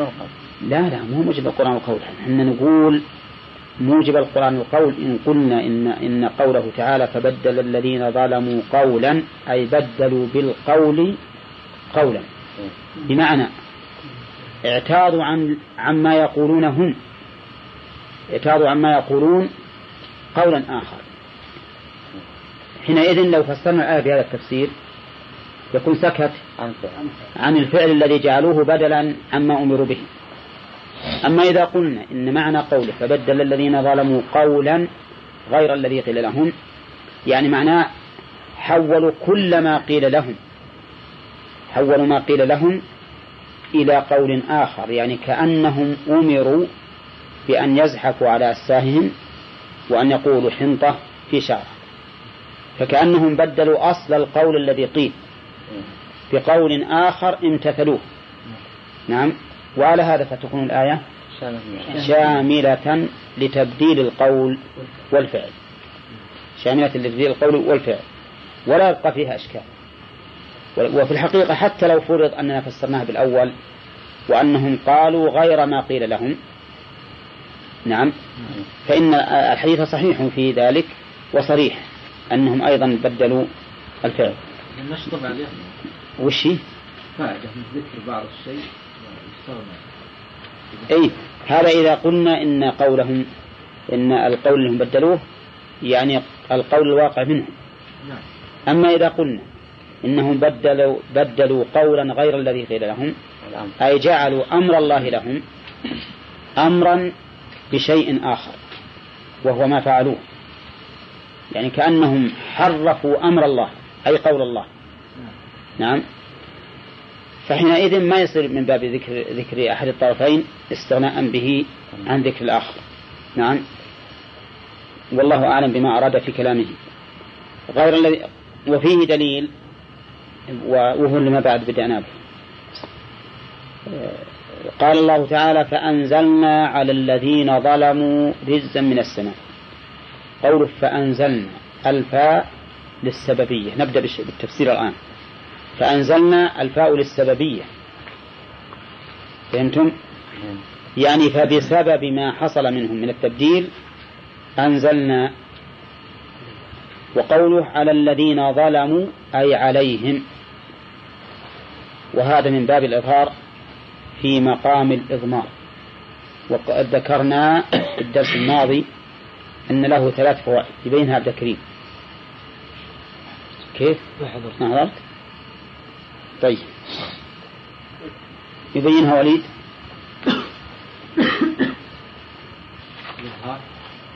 والقول. لا لا مو موجب القرآن والقول. إحنا نقول موجب القرآن والقول إن قلنا إن إن قوله تعالى فبدل الذين ظلموا قولا أي بدلوا بالقول قولا. بمعنى اعتاضوا عن عما يقولون هم. اعتاضوا عما يقولون قولا آخر. حينئذ لو فسرنا الآية بهذا التفسير يكون سكت عن الفعل الذي جعلوه بدلا عما أمروا به. أما إذا قلنا إن معنى قوله فبدل الذين ظلموا قولا غير الذي قيل لهم يعني معناه حولوا كل ما قيل لهم. حولوا ما قيل لهم إلى قول آخر يعني كأنهم أمروا بأن يزحفوا على أساههم وأن يقولوا حنطة في شعر فكأنهم بدلوا أصل القول الذي قيل. بقول آخر امتثلوه نعم. وعلى هذا فتكون الآية شاملة لتبديل القول والفعل. شاملة لتبديل القول والفعل. ولا يبقى فيها أشكال. وفي الحقيقة حتى لو فرض أننا فسرناها بالأول وأنهم قالوا غير ما قيل لهم. نعم. فإن الحديث صحيح في ذلك وصريح أنهم أيضا بدلوا الفعل. نشطب عليه. وش هي؟ فائدة من ذكر بعض الشيء أي هذا إذا قلنا إن قولهم إن القول اللي هم بدلوه يعني القول الواقع منهم نعم. أما إذا قلنا إنهم بدلوا بدلوا قولا غير الذي قيل لهم أي جعلوا أمر الله لهم أمرا بشيء آخر وهو ما فعلوه. يعني كأنهم حرفوا أمر الله. أي قول الله. نعم. فحينئذ ما يصير من باب ذكر ذكر أحد الطرفين استغناء به عن ذكر الآخر. نعم. والله أعلم بما أراد في كلامه. غير الذي وفيه دليل وهو لما بعد بدأنا به. قال الله تعالى فأنزلنا على الذين ظلموا رزا من السماء. قوله فأنزلنا. الفاء للسببية. نبدأ بالتفسير الآن. فأنزلنا الفاء للسببية. فهمتم؟ يعني فبسبب ما حصل منهم من التبديل أنزلنا وقوله على الذين ظلموا أي عليهم. وهذا من باب الإظهار في مقام الإضمار. وقد ذكرنا في الدرس الماضي أن له ثلاث فوائد. يبينها عبد الكريم. كيف؟ ما حضرت؟ طيب. يبينها وليد.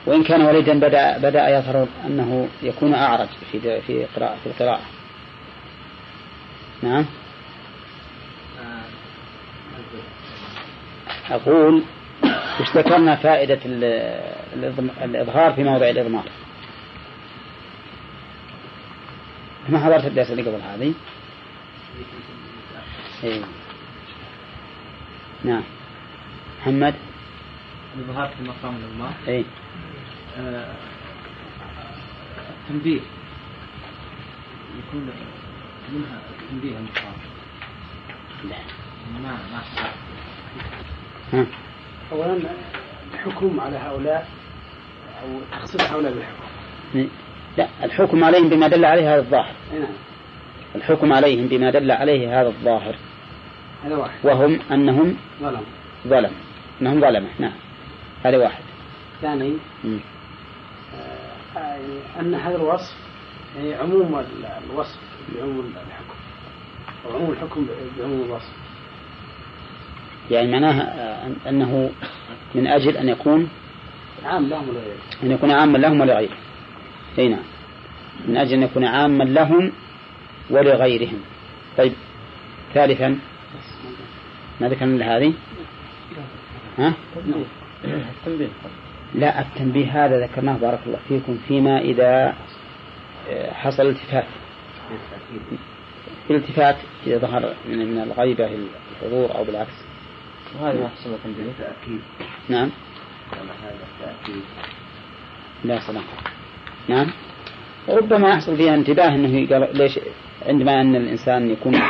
وإن كان وليدا بدأ بدأ يظهر أنه يكون أعرج في في قراءة في القراءة. نعم. أقول وش ذكرنا فائدة الإظهار في موضع الإضمار. ما حضرت الدرس اللي قبل هذه؟ إيه. نعم. محمد؟ الإظهار في مقام الإضمار إيه. آه، التنبيه. يكون منها التنبيه المقام. لا. ما ما ها؟ أولا الحكم على هؤلاء أو تخصيص هؤلاء بالحكم. لا الحكم عليهم بما دل عليه هذا الظاهر. نعم. الحكم عليهم بما دل عليه هذا الظاهر. هذا واحد. وهم أنهم ظلم. ظلم. أنهم ظلمة نعم. هذا واحد. ثاني. آه، يعني أن هذا الوصف يعني عموم ال- الوصف بعموم الحكم. أو عموم الحكم بعموم الوصف. يعني معناه آه، أنه من أجل أن يكون عام لهم ولا غير. أن يكون عاما لهم ولغيرهم أي نعم. من أجل أن يكون عاما لهم ولغيرهم. طيب ثالثا. ما ذكرنا هذه؟ ها؟ التنبيه. لا التنبيه هذا ذكرناه بارك الله فيكم فيما إذا آه، حصل التفات الالتفات إذا ظهر من الغيبة الحضور أو بالعكس. وهذه ما حصل تنبيه تأكيد. نعم. هذا تأكيد. لا سلام نعم. ربما يحصل فيها انتباه إنه قال ليش عندما أن الإنسان يكون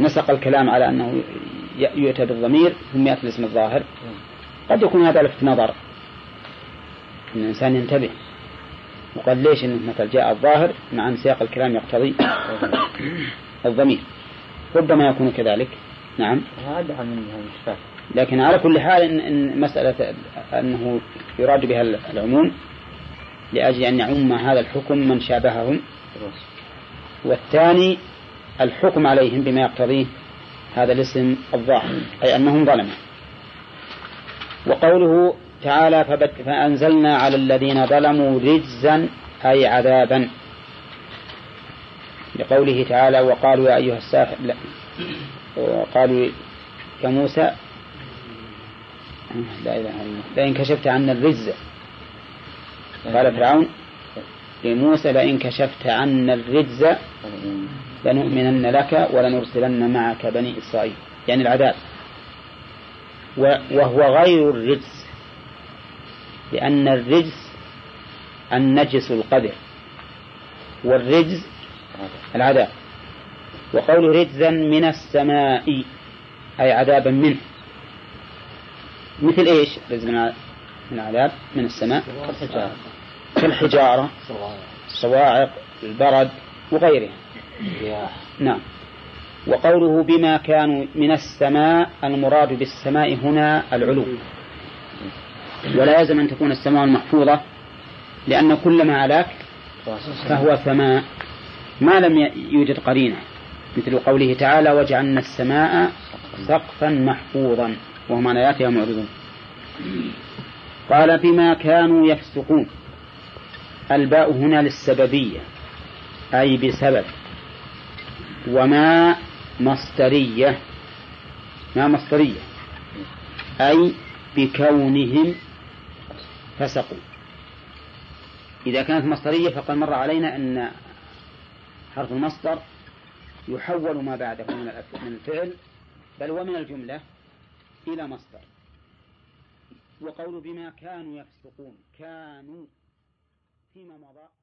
نسق الكلام على أنه يؤتى بالضمير ثم ياتي الاسم الظاهر. قد يكون هذا لفت نظر. إن الإنسان ينتبه. وقال ليش إنه مثل جاء الظاهر مع أن سياق الكلام يقتضي <coughs> الضمير. ربما يكون كذلك. نعم. هذا لكن على كل حال إن, إن مسألة أنه يراد بها العموم لأجل أن يعم هذا الحكم من شابههم. والثاني الحكم عليهم بما يقتضيه هذا الاسم الظاهر أي أنهم ظلموا. وقوله تعالى فأنزلنا على الذين ظلموا رجزا أي عذابا. لقوله تعالى وقالوا يا أيها الساحر لا. وقالوا يا موسى لا إله إلا الله. لئن كشفت عنا الرجز قال فرعون لموسى لئن كشفت عنا الرجز لنؤمنن لك ولنرسلن معك بني إسرائيل. يعني العذاب. وهو غير الرجز. لأن الرجز النجس القدر. والرجز العذاب. وقول رجزا من السماء أي عذابا منه. مثل إيش؟ رجز من العذاب من السماء. كالحجارة الصواعق البرد وغيرها. نعم. وقوله بما كانوا من السماء المراد بالسماء هنا العلو. ولا يلزم أن تكون السماء محفوظة لأن كل ما علاك فهو سماء. ما لم يوجد قرينة. مثل قوله تعالى وجعلنا السماء سقفا محفوظا. وهم عن آياتها معرضون. قال بما كانوا يفسقون. الباء هنا للسببية أي بسبب وما مصدرية ما مصدرية أي بكونهم فسقوا. إذا كانت مصدرية فقد مر علينا أن حرف المصدر يحول ما بعده من الفعل بل ومن الجملة إلى مصدر. وقول بما كانوا يفسقون كانوا فيما مضى.